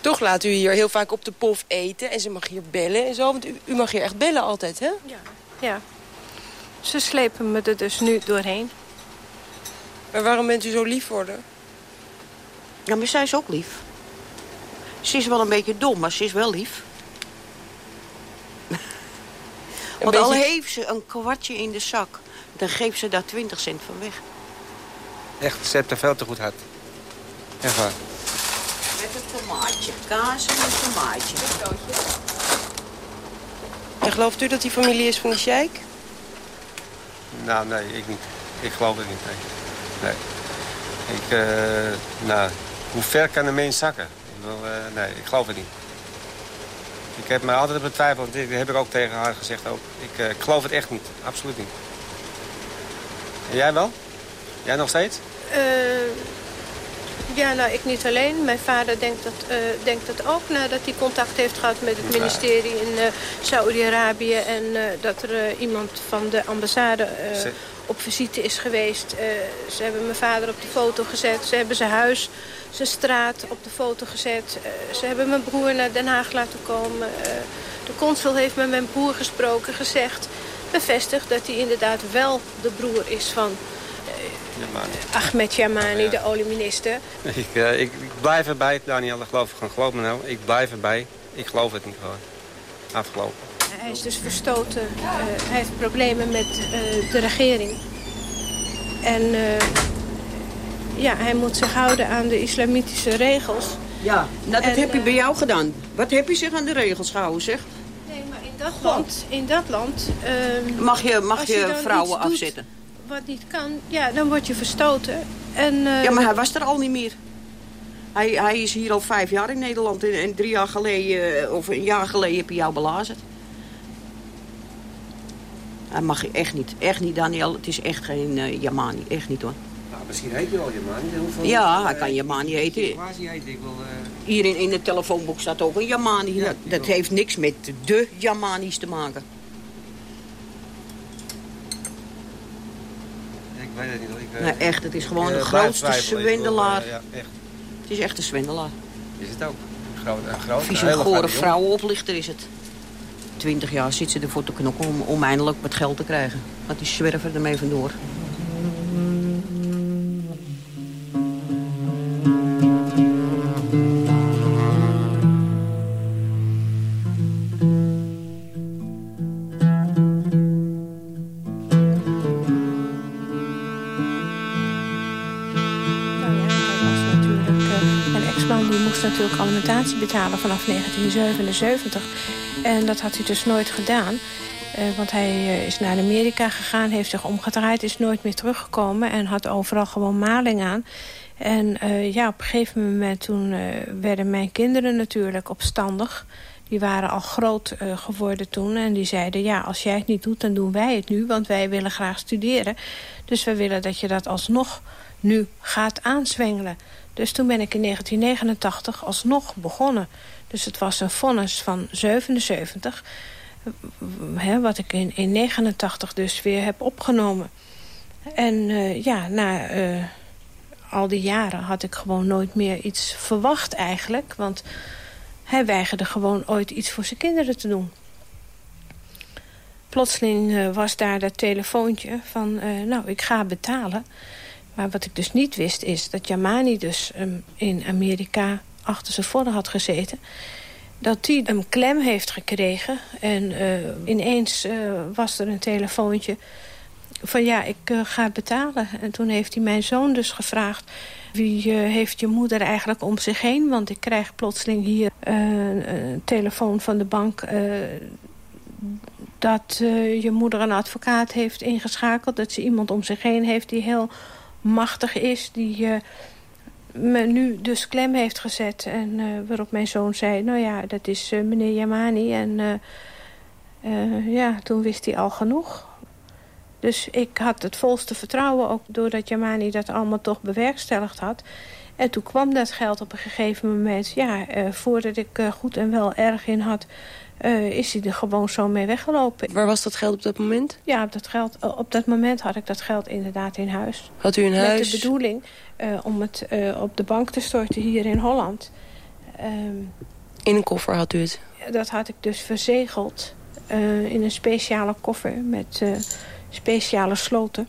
Toch laat u hier heel vaak op de pof eten en ze mag hier bellen en zo. Want u, u mag hier echt bellen altijd, hè? Ja. ja. Ze slepen me er dus nu doorheen. Maar waarom bent u zo lief voor haar? Ja, maar zij is ook lief. Ze is wel een beetje dom, maar ze is wel lief. Want beetje... al heeft ze een kwartje in de zak... dan geeft ze daar 20 cent van weg. Echt, ze heeft er veel te goed hart. Echt waar. Met een tomaatje. Kaas en een tomaatje. En gelooft u dat die familie is van die sheik? Nou, nee, ik niet. Ik geloof het niet, nee. nee. Ik, uh, nou, hoe ver kan een mens zakken? Uh, nee, ik geloof het niet. Ik heb me altijd betwijfeld, dat heb ik ook tegen haar gezegd ook. Ik, uh, ik geloof het echt niet, absoluut niet. En jij wel? Jij nog steeds? Ja, nou, ik niet alleen. Mijn vader denkt dat, uh, denkt dat ook nadat hij contact heeft gehad met het ministerie in Saoedi-Arabië. En dat er iemand van de ambassade op visite is geweest. ze hebben mijn vader op die foto gezet. Ze hebben zijn huis, zijn straat op de foto gezet. ze hebben mijn broer naar Den Haag laten komen. de consul heeft met mijn broer gesproken, gezegd... bevestigd dat hij inderdaad wel de broer is van... Yamani. Ahmed Yamani, ja. de olieminister. Ik, ik, ik, blijf erbij, Daniel, geloof, geloof me nou. Ik blijf erbij. Ik geloof het niet gewoon. Afgelopen. Hij is dus verstoten. Hij heeft problemen met de regering. En ja, hij moet zich houden aan de islamitische regels. Ja, nou, dat en, heb je bij jou gedaan. Wat heb je zich aan de regels gehouden, zeg? Nee, maar in dat land... In dat land mag je, mag je, je vrouwen afzetten? Wat niet kan, ja, dan word je verstoten. En, uh, ja, maar hij was er al niet meer. Hij, hij is hier al vijf jaar in Nederland. En, en drie jaar geleden, of een jaar geleden, heb je jou belazerd. Hij mag je echt niet. Echt niet, Daniel. Het is echt geen uh, Yamani. Echt niet, hoor. Misschien heet hij wel Yamani. Hoeveel, ja, hij kan Yamani heten. heet. Ik wil, uh... Hier in, in het telefoonboek staat ook een Yamani. Ja, dat, dat heeft niks met de Yamanis te maken. Ik weet het niet. Ik, nee, echt. Het is gewoon de grootste zwendelaar. Wil, ja, echt. Het is echt een zwendelaar. Is het ook? Een grote, een grote, Vieze, gore vrouwenoplichter is het. Twintig jaar zit ze ervoor te knokken om, om eindelijk wat geld te krijgen. Want die zwerven ermee vandoor. Betalen vanaf 1977. En dat had hij dus nooit gedaan. Uh, want hij uh, is naar Amerika gegaan, heeft zich omgedraaid... is nooit meer teruggekomen en had overal gewoon maling aan. En uh, ja, op een gegeven moment toen werden mijn kinderen natuurlijk opstandig. Die waren al groot geworden toen. En die zeiden, ja, als jij het niet doet, dan doen wij het nu. Want wij willen graag studeren. Dus we willen dat je dat alsnog nu gaat aanzwengelen. Dus toen ben ik in 1989 alsnog begonnen. Dus het was een vonnis van 77 hè, wat ik in, in 89 dus weer heb opgenomen. En uh, ja, na uh, al die jaren had ik gewoon nooit meer iets verwacht eigenlijk. Want hij weigerde gewoon ooit iets voor zijn kinderen te doen. Plotseling uh, was daar dat telefoontje van, nou, ik ga betalen. Maar wat ik dus niet wist is dat Yamani dus um, in Amerika achter zijn voren had gezeten dat hij een klem heeft gekregen. En uh, ineens uh, was er een telefoontje van ja, ik uh, ga betalen. En toen heeft hij mijn zoon dus gevraagd... wie heeft je moeder eigenlijk om zich heen? Want ik krijg plotseling hier een telefoon van de bank... dat je moeder een advocaat heeft ingeschakeld. Dat ze iemand om zich heen heeft die heel machtig is... die me nu dus klem heeft gezet. En uh, waarop mijn zoon zei, nou ja, dat is uh, meneer Yamani. En ja, toen wist hij al genoeg. Dus ik had het volste vertrouwen, ook doordat Yamani dat allemaal toch bewerkstelligd had. En toen kwam dat geld op een gegeven moment. Ja, voordat ik goed en wel erg in had... Uh, is hij er gewoon zo mee weggelopen. Waar was dat geld op dat moment? Ja, op dat, geld, op dat moment had ik dat geld inderdaad in huis. Had u in huis? Met de bedoeling uh, om het uh, op de bank te storten hier in Holland. Um, in een koffer had u het? Dat had ik dus verzegeld in een speciale koffer met speciale sloten.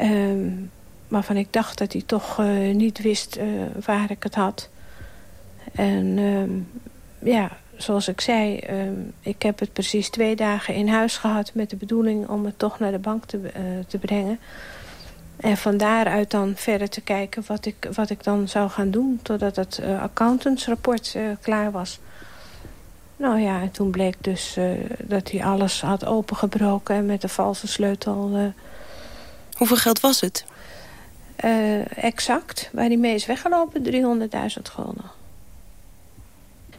Um, waarvan ik dacht dat hij toch niet wist waar ik het had. En um, ja, zoals ik zei, uh, ik heb het precies twee dagen in huis gehad... met de bedoeling om het toch naar de bank te, uh, te brengen. En van daaruit dan verder te kijken wat ik, wat ik dan zou gaan doen... totdat het accountantsrapport klaar was. Nou ja, en toen bleek dus dat hij alles had opengebroken... en met de valse sleutel... Hoeveel geld was het? Exact, waar hij mee is weggelopen, 300.000 gulden.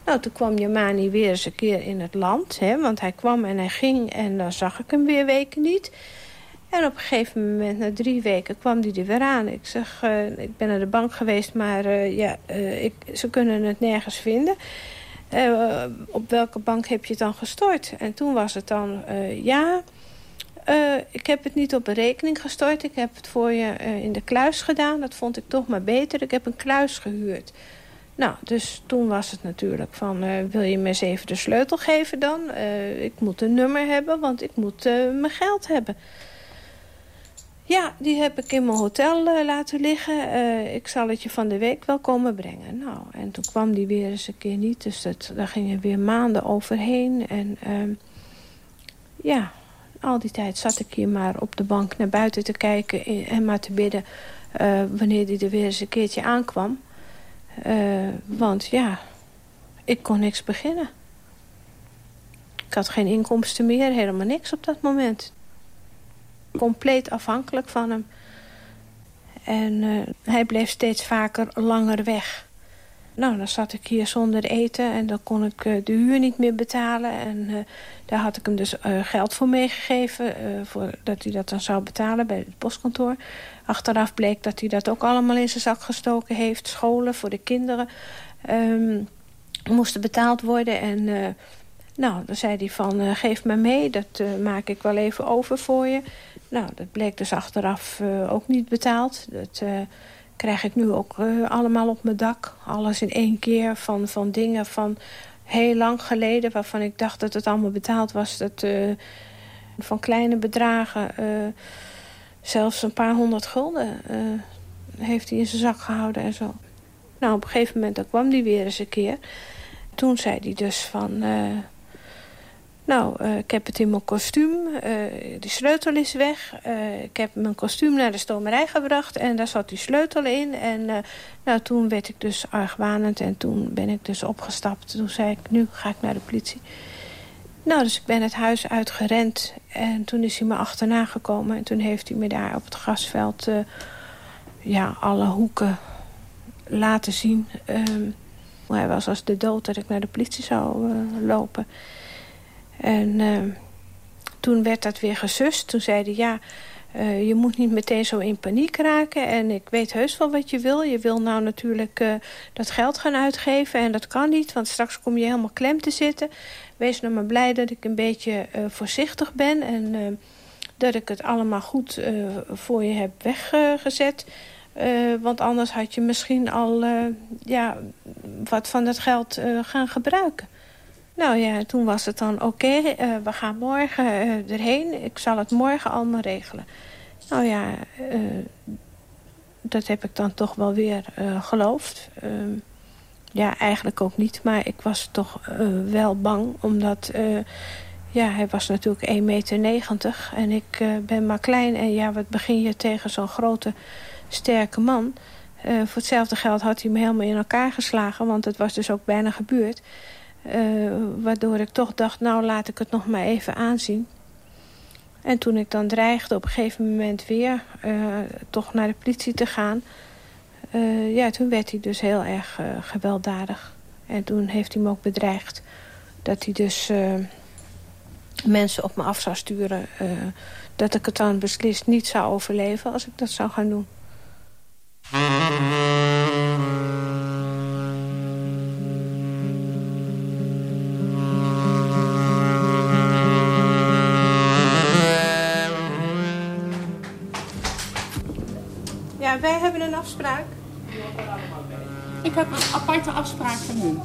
Nou, toen kwam Jamani weer eens een keer in het land. Hè, want hij kwam en hij ging en dan zag ik hem weer weken niet. En op een gegeven moment, na drie weken, kwam hij er weer aan. Ik zeg, uh, ik ben naar de bank geweest, maar uh, ja, ik, ze kunnen het nergens vinden. op welke bank heb je het dan gestort? En toen was het dan, ja, ik heb het niet op een rekening gestort. Ik heb het voor je in de kluis gedaan. Dat vond ik toch maar beter. Ik heb een kluis gehuurd. Nou, dus toen was het natuurlijk van... Uh, wil je me eens even de sleutel geven dan? Ik moet een nummer hebben, want ik moet mijn geld hebben. Ja, die heb ik in mijn hotel laten liggen. ik zal het je van de week wel komen brengen. Nou, en toen kwam die weer eens een keer niet. Dus dat, daar gingen weer maanden overheen. En ehm, ja, al die tijd zat ik hier maar op de bank naar buiten te kijken... en maar te bidden wanneer die er weer eens een keertje aankwam... Uh, want ja, ik kon niks beginnen. Ik had geen inkomsten meer, helemaal niks op dat moment. Compleet afhankelijk van hem. En uh, hij bleef steeds vaker langer weg. Nou, dan zat ik hier zonder eten en dan kon ik uh, de huur niet meer betalen. En uh, daar had ik hem dus uh, geld voor meegegeven, voor dat hij dat dan zou betalen bij het postkantoor. Achteraf bleek dat hij dat ook allemaal in zijn zak gestoken heeft. Scholen voor de kinderen um, moesten betaald worden. En nou, dan zei hij van, geef me mee, dat maak ik wel even over voor je. Nou, dat bleek dus achteraf ook niet betaald. Dat krijg ik nu ook uh, allemaal op mijn dak. Alles in één keer van, van dingen van heel lang geleden... waarvan ik dacht dat het allemaal betaald was. Dat, uh, van kleine bedragen, uh, zelfs een paar honderd gulden... heeft hij in zijn zak gehouden en zo. Nou, op een gegeven moment dan kwam hij weer eens een keer. Toen zei hij dus van... Nou, uh, ik heb het in mijn kostuum. Uh, de sleutel is weg. Uh, ik heb mijn kostuum naar de stomerij gebracht. En daar zat die sleutel in. En nou, toen werd ik dus argwanend. En toen ben ik dus opgestapt. Toen zei ik, nu ga ik naar de politie. Nou, dus ik ben het huis uitgerend. En toen is hij me achterna gekomen. En toen heeft hij me daar op het grasveld... ja, alle hoeken laten zien. Um, hij was als de dood dat ik naar de politie zou lopen. En uh, toen werd dat weer gesust. Toen zeiden ja, uh, je moet niet meteen zo in paniek raken. En ik weet heus wel wat je wil. Je wil nou natuurlijk uh, dat geld gaan uitgeven. En dat kan niet, want straks kom je helemaal klem te zitten. Wees nou maar blij dat ik een beetje voorzichtig ben. En dat ik het allemaal goed voor je heb weggezet. want anders had je misschien al ja, wat van dat geld gaan gebruiken. Nou ja, toen was het dan oké, uh, we gaan morgen uh, erheen. Ik zal het morgen allemaal regelen. Nou ja, uh, dat heb ik dan toch wel weer geloofd. Ehm, ja, eigenlijk ook niet, maar ik was toch wel bang. Omdat, ja, hij was natuurlijk 1,90 meter en ik ben maar klein. En ja, wat begin je tegen zo'n grote, sterke man... voor hetzelfde geld had hij me helemaal in elkaar geslagen... want het was dus ook bijna gebeurd. Uh, waardoor ik toch dacht, nou laat ik het nog maar even aanzien. En toen ik dan dreigde op een gegeven moment weer uh, toch naar de politie te gaan... Uh, ja, toen werd hij dus heel erg gewelddadig. En toen heeft hij me ook bedreigd dat hij dus mensen op me af zou sturen... dat ik het dan beslist niet zou overleven als ik dat zou gaan doen. Wij hebben een afspraak. Ik heb een aparte afspraak van u.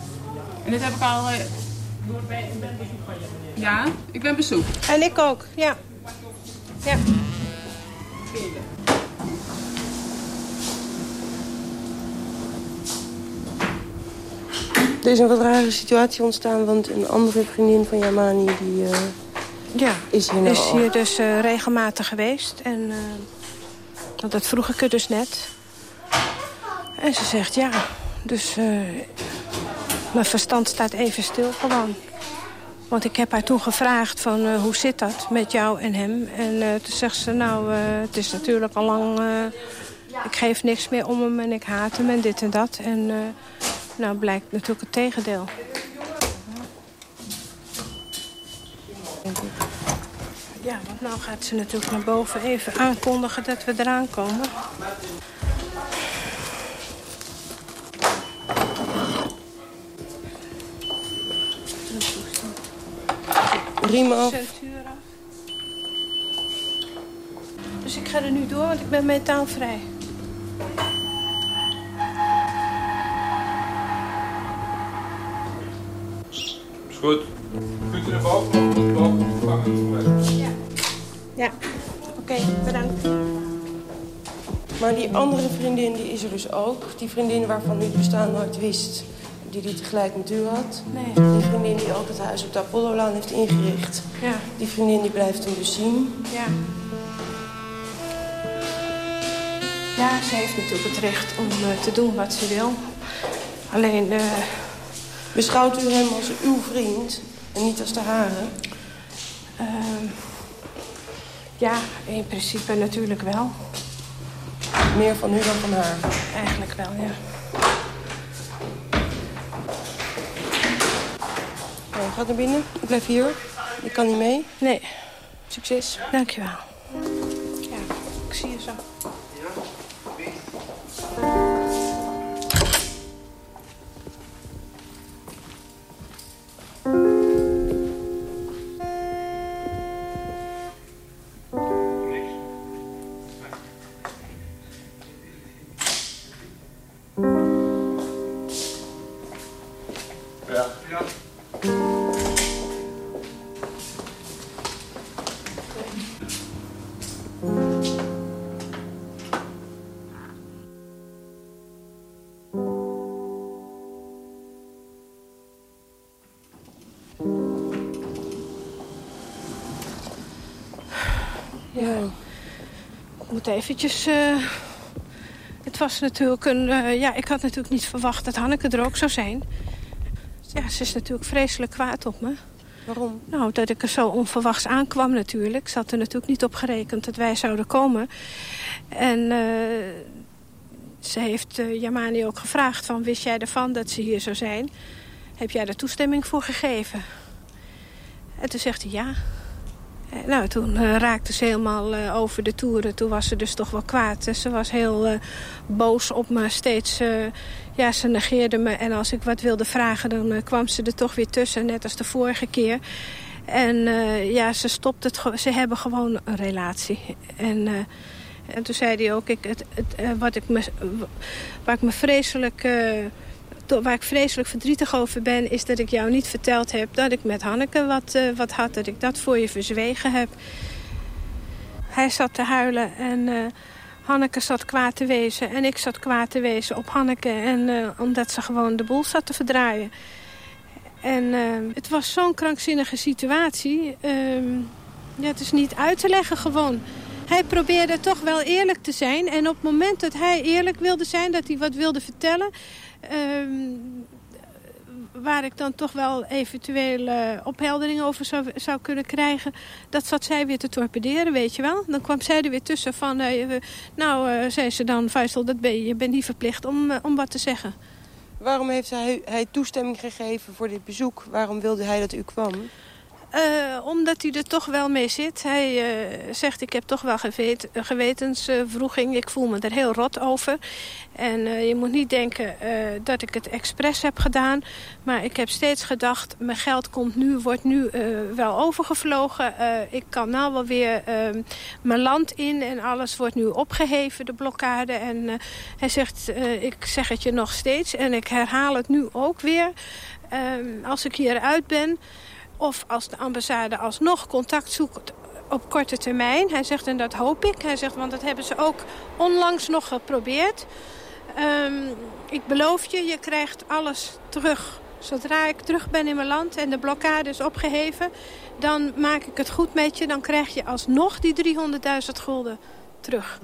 En dit heb ik al... Uh... Ik ben bezoek van je, Ja, ik ben bezoek. En ik ook, ja. Ja. Er is een wat rare situatie ontstaan, want een andere vriendin van Yamani die, uh, ja, is hier, nou is hier dus uh, regelmatig geweest. En dat vroeg ik er dus net. En ze zegt ja, dus uh, mijn verstand staat even stil gewoon. Want ik heb haar toen gevraagd van uh, hoe zit dat met jou en hem. En uh, toen zegt ze nou, het is natuurlijk al lang... ik geef niks meer om hem en ik haat hem en dit en dat. En nou blijkt natuurlijk het tegendeel. Ja, want nou gaat ze natuurlijk naar boven even aankondigen dat we eraan komen. Riem af. Dus ik ga er nu door, want ik ben metaal vrij. Is goed. Kunt u naar boven? Ja. Ja. Oké, okay, bedankt. Maar die andere vriendin die is er dus ook. Die vriendin waarvan u het bestaan nooit wist. Die die tegelijk met u had. Nee. Die vriendin die ook het huis op de Apollo-laan heeft ingericht. Ja. Die vriendin die blijft hem dus zien. Ja. Ja, ze heeft natuurlijk het recht om uh, te doen wat ze wil. Alleen... Uh... Beschouwt u hem als uw vriend en niet als de hare? Uh, ja, in principe natuurlijk wel. Meer van u dan van haar? Eigenlijk wel, ja. Nou, gaat naar binnen. Ik blijf hier. Ik kan niet mee. Nee. Succes. Dankjewel. Moet eventjes... eh, het was natuurlijk een... eh, ja, ik had natuurlijk niet verwacht dat Hanneke er ook zou zijn. Ja, ze is natuurlijk vreselijk kwaad op me. Waarom? Nou, dat ik er zo onverwachts aankwam natuurlijk. Ze had er natuurlijk niet op gerekend dat wij zouden komen. En eh, ze heeft Yamani ook gevraagd van... wist jij ervan dat ze hier zou zijn? Heb jij er toestemming voor gegeven? En toen zegt hij ja. Eh, Nou, toen eh, raakte ze helemaal eh, over de toeren. Toen was ze dus toch wel kwaad. Ze was heel boos op me. Steeds, ja, ze negeerde me. En als ik wat wilde vragen, dan kwam ze er toch weer tussen. Net als de vorige keer. En ja, ze stopt het. Ze hebben gewoon een relatie. En, en toen zei hij ook, ik, het, het, wat ik me, waar ik me vreselijk... to- waar ik vreselijk verdrietig over ben... is dat ik jou niet verteld heb dat ik met Hanneke wat, eh, wat had. Dat ik dat voor je verzwegen heb. Hij zat te huilen en eh, Hanneke zat kwaad te wezen. En ik zat kwaad te wezen op Hanneke. En, eh, omdat ze gewoon de boel zat te verdraaien. En het was zo'n krankzinnige situatie. Ehm, ja, het is niet uit te leggen gewoon. Hij probeerde toch wel eerlijk te zijn. En op het moment dat hij eerlijk wilde zijn, dat hij wat wilde vertellen... ehm, waar ik dan toch wel eventueel eh, opheldering over zou, zou kunnen krijgen... dat zat zij weer te torpederen, weet je wel. Dan kwam zij er weer tussen van... eh, nou, eh, zei ze dan, Faisal, dat ben je, je bent niet verplicht om, eh, om wat te zeggen. Waarom heeft hij toestemming gegeven voor dit bezoek? Waarom wilde hij dat u kwam? Eh, omdat hij er toch wel mee zit. Hij eh, zegt, ik heb toch wel gewet, gewetenswroeging. ik voel me er heel rot over. En eh, je moet niet denken dat ik het expres heb gedaan. Maar ik heb steeds gedacht, mijn geld komt nu, wordt nu wel overgevlogen. Ik kan nou wel weer eh, mijn land in en alles wordt nu opgeheven, de blokkade. En hij zegt, ik zeg het je nog steeds en ik herhaal het nu ook weer. Eh, als ik hieruit ben... Of als de ambassade alsnog contact zoekt op korte termijn. Hij zegt, en dat hoop ik. Hij zegt, want dat hebben ze ook onlangs nog geprobeerd. Ehm, ik beloof je, je krijgt alles terug. Zodra ik terug ben in mijn land en de blokkade is opgeheven... dan maak ik het goed met je. Dan krijg je alsnog die 300.000 gulden terug.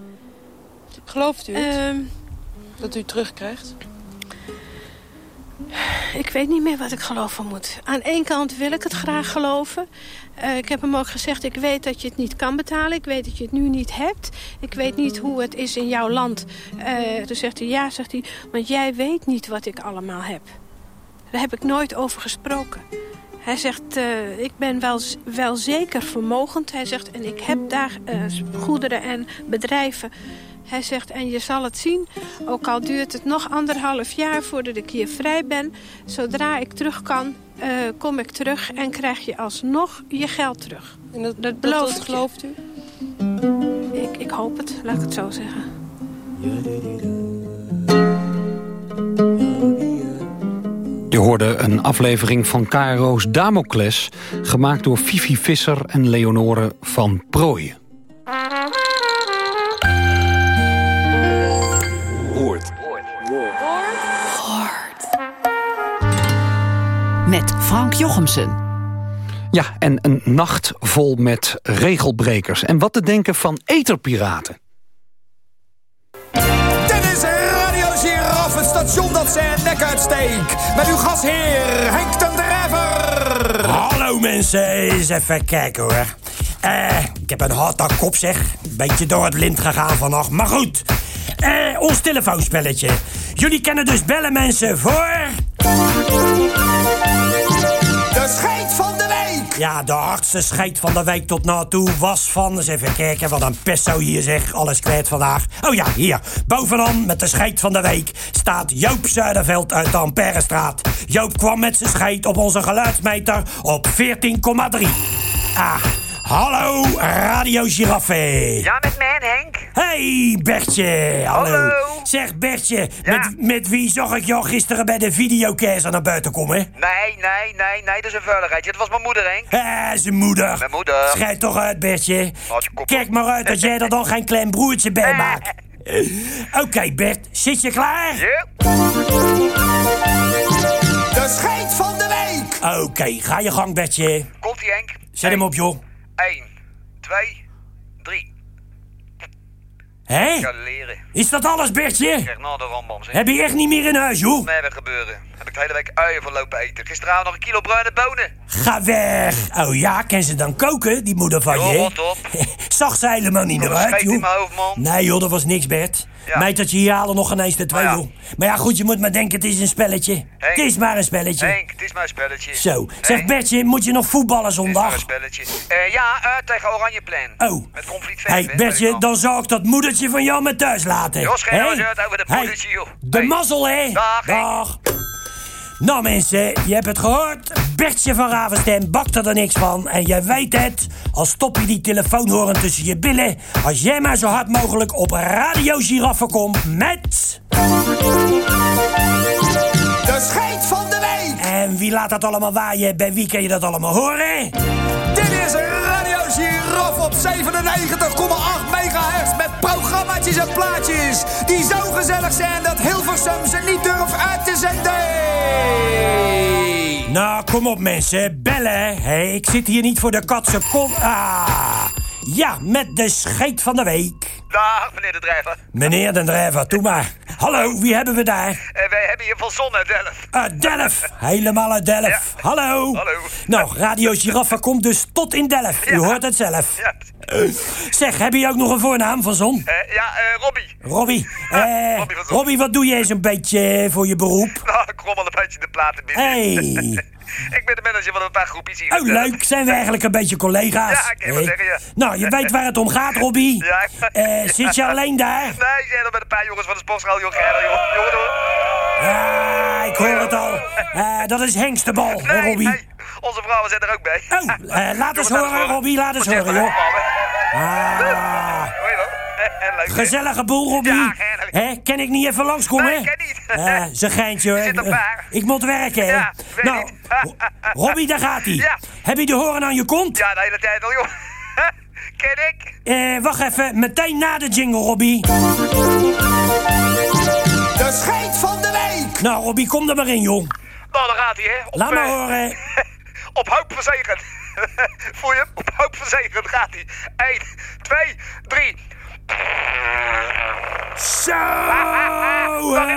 Gelooft u het? Ehm, dat u terugkrijgt? Ik weet niet meer wat ik geloven moet. Aan één kant wil ik het graag geloven. Eh, ik heb hem ook gezegd, ik weet dat je het niet kan betalen. Ik weet dat je het nu niet hebt. Ik weet niet hoe het is in jouw land. Eh, toen zegt hij, ja, zegt hij, want jij weet niet wat ik allemaal heb. Daar heb ik nooit over gesproken. Hij zegt, eh, ik ben wel, wel zeker vermogend. Hij zegt, en ik heb daar goederen en bedrijven. Hij zegt, en je zal het zien, ook al duurt het nog anderhalf jaar voordat ik hier vrij ben. Zodra ik terug kan, eh, kom ik terug en krijg je alsnog je geld terug. En dat, dat beloof dat ik je. gelooft u? Ik, ik hoop het, laat ik het zo zeggen. Je hoorde een aflevering van KRO's Damocles... gemaakt door Fifi Visser en Leonore van Prooijen. Met Frank Jochemsen. Ja, en een nacht vol met regelbrekers. En wat te denken van eterpiraten. Dit is Radio Giraffe, het station dat zijn nek uitsteekt. Met uw gasheer Henk ten Drijver. Hallo mensen, eens even kijken hoor. Eh, ik heb een harde kop zeg. Beetje door het lint gegaan vannacht, maar goed. Eh, ons telefoonspelletje. Jullie kennen dus bellen mensen voor... De van de week. Ja, de hardste scheid van de week tot nu toe was van... Eens even kijken, wat een pesto hier zeg. Alles kwijt vandaag. Oh ja, hier. Bovenaan met de scheid van de week... staat Joop Zuiderveld uit de Amperestraat. Joop kwam met zijn scheid op onze geluidsmeter op 14,3. Ah, hallo Radio Giraffe. Ja, met mij, Henk. Hey, Bertje. Hallo. Hallo. Zeg, Bertje, met, met wie zag ik jou gisteren bij de videocaster naar buiten komen? Nee, nee, nee, nee, dat is een vuiligheidje. Dat was mijn moeder, Henk. Hé, zijn moeder. Mijn moeder. Schijt toch uit, Bertje. Kop- Kijk maar uit dat jij er dan geen klein broertje bij maakt. Oké, Bert, zit je klaar? Ja. De scheid van de week. Oké, ga je gang, Bertje. Komt-ie, Henk. Zet hem op, joh. 1, 2, 3. Hè? Ik ga leren. Is dat alles, Bertje? Ik krijg na de rambam, zeg. Heb je echt niet meer in huis, joh? Nee, wat gebeuren? Heb ik de hele week uien voor lopen eten. Gisteravond nog een kilo bruine bonen. Ga weg. Oh ja, kan ze dan koken, die moeder van Joh, je? rot op. Zag ze helemaal niet naar een uit, scheet in joh. mijn hoofd, man. Nee, joh, dat was niks, Bert. Ja. Metertje hier halen nog ineens de twee, Maar ja. joh. Maar ja, goed, je moet maar denken, het is een spelletje. Henk. Het is maar een spelletje. Henk, het is mijn spelletje. Zo. Zeg, Henk, Bertje, moet je nog voetballen Het is mijn zondag? spelletje. Eh, ja, eh, tegen Oranje Plan. Oh. Met conflict Hé, hey, Bertje, dan zou ik dat moedertje van jou met thuis laten. Jos, geen nou uit over de Hey, joh. De mazzel, hè? Dag. Dag. Nou mensen, je hebt het gehoord. Bertje van Ravenstem bakt er niks van. En jij weet het, al stop je die telefoonhoren tussen je billen... als jij maar zo hard mogelijk op Radio Giraffe komt met... De scheid van de week. En wie laat dat allemaal waaien? Bij wie kan je dat allemaal horen? Dit is Radio Giraffe op 97,8 megahertz programmaatjes en plaatjes die zo gezellig zijn dat Hilversum ze niet durft uit te zenden. Nou, kom op mensen, bellen. Hey, ik zit hier niet voor de katse kont. Ah, ja, met de scheet van de week. Dag, meneer de drijver. Meneer de drijver, doe maar. Hallo, wie hebben we daar? Eh, wij hebben hier van Zon uit Delft. Uit Delft. Helemaal uit Delft. Ja. Hallo. Hallo. Nou, Radio Giraffe komt dus tot in Delft. U Ja. hoort het zelf. Ja. Zeg, heb je ook nog een voornaam van Zon? Eh, ja, Robbie. Robbie. Eh, Robbie van Zon. Robbie, wat doe jij zo'n beetje voor je beroep? Nou, ik rommel een beetje de platen binnen. Hey. ik ben de manager van een paar groepjes hier. Oh, leuk. Zijn we eigenlijk een beetje collega's? Ja, ik kan je Hey. zeggen, ja. Nou, je weet waar het om gaat, Robbie. Ja. Eh, zit je alleen daar? Nee, ik zit er met een paar jongens van de sportschool, joh. Joh. Jongen. Ja, ik hoor het al. Eh, dat is Hengstebal, hè, Nee, Robbie? nee. Onze vrouwen zijn er ook bij. Oh, eh, laat eens Jongens, horen, Robbie. Laat eens horen, joh. Ah, leuk, gezellige boel, Robbie. Ja. Hè, kan ik niet even langskomen? Nee, kan niet. Eh, ze geintje, hoor. Waar. Ik moet werken, hè. Ja, nou, Robbie, daar gaat hij. Ja. Heb je de horen aan je kont? Ja, de hele tijd al, joh. Ken ik? Eh, wacht even, meteen na de jingle, Robbie. De scheid van de week. Nou, Robbie, kom er maar in, joh. Nou, daar gaat hij, hè. Op, Laat maar eh, horen. op hoop verzegend. Voel je hem? Op hoop verzegend gaat hij. 1, 2, 3. Zo, je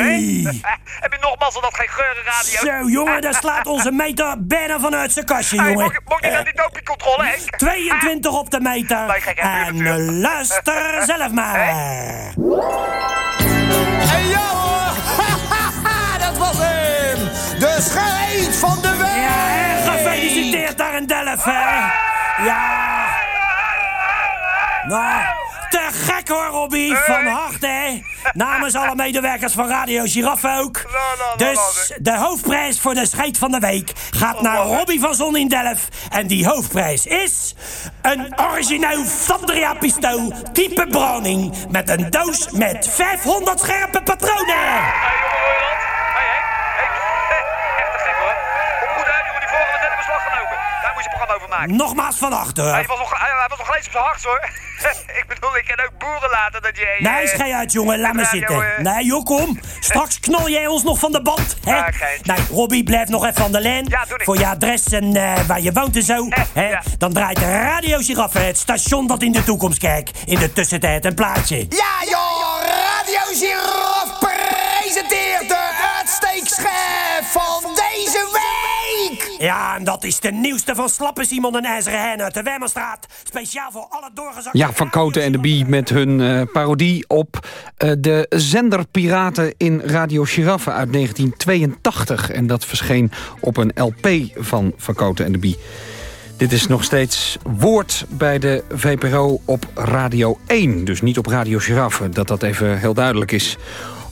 hey. Heb je nog mazzel dat geen geurenradio? Zo, jongen, daar slaat onze meter bijna vanuit zijn kastje, Hey, jongen. mocht, mocht je naar die dopingcontrole, hè? 22 op de meter. Nee, gek, hè, En luister zelf maar. En ja hoor, dat was hem. De scheid van de week. Ja, gefeliciteerd daar in Delft, hè. Ja. Nou, te gek hoor, Robbie. Van harte, hè. Namens alle medewerkers van Radio Giraffe ook. Dus de hoofdprijs voor de scheid van de week gaat naar Robbie van Zon in Delft. En die hoofdprijs is... een origineel Sandria pistool type Browning... met een doos met 500 scherpe patronen. Echt te gek, hoor. Kom goed uit, jongen. Die net in beslag genomen. Daar moet je een programma over maken. Nogmaals van achter. Hij was nog, was nog gelezen op zijn hart, hoor. ik bedoel, ik kan ook boeren laten dat je... Nee, eh, schei uit, jongen. Laat me zitten. Nee, joh, kom. Straks knal jij ons nog van de band, hè? Ja. Nee, Robbie, blijf nog even aan de lijn. Ja, doe ik. Voor je adres en eh, waar je woont en zo. hè? ja. Dan draait Radio Giraffe, het station dat in de toekomst kijkt. In de tussentijd een plaatje. Ja joh, Radio Giraffe Ja, en dat is de nieuwste van Slappe Simon en IJzeren Hein uit de Wemmerstraat. Speciaal voor alle doorgezakte... Ja, van Cote en de Bie met hun eh, parodie op eh, de zender Piraten in Radio Giraffe uit 1982. En dat verscheen op een LP van Van Cote en de Bie. Dit is nog steeds woord bij de VPRO op Radio 1. Dus niet op Radio Giraffe, dat dat even heel duidelijk is.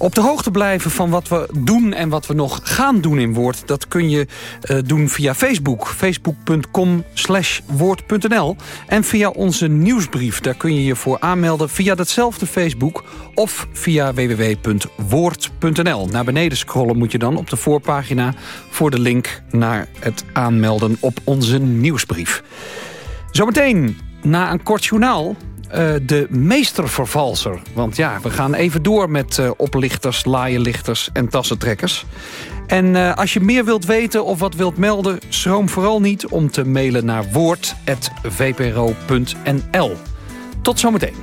Op de hoogte blijven van wat we doen en wat we nog gaan doen in Woord... dat kun je eh, doen via Facebook. Facebook.com slash woord.nl. En via onze nieuwsbrief. Daar kun je je voor aanmelden via datzelfde Facebook... of via www.woord.nl. Naar beneden scrollen moet je dan op de voorpagina... voor de link naar het aanmelden op onze nieuwsbrief. Zometeen, na een kort journaal... eh, de meestervervalser. Want ja, we gaan even door met eh, oplichters, laaienlichters en tassentrekkers. En eh, als je meer wilt weten of wat wilt melden... schroom vooral niet om te mailen naar woord.vpro.nl. Tot zometeen.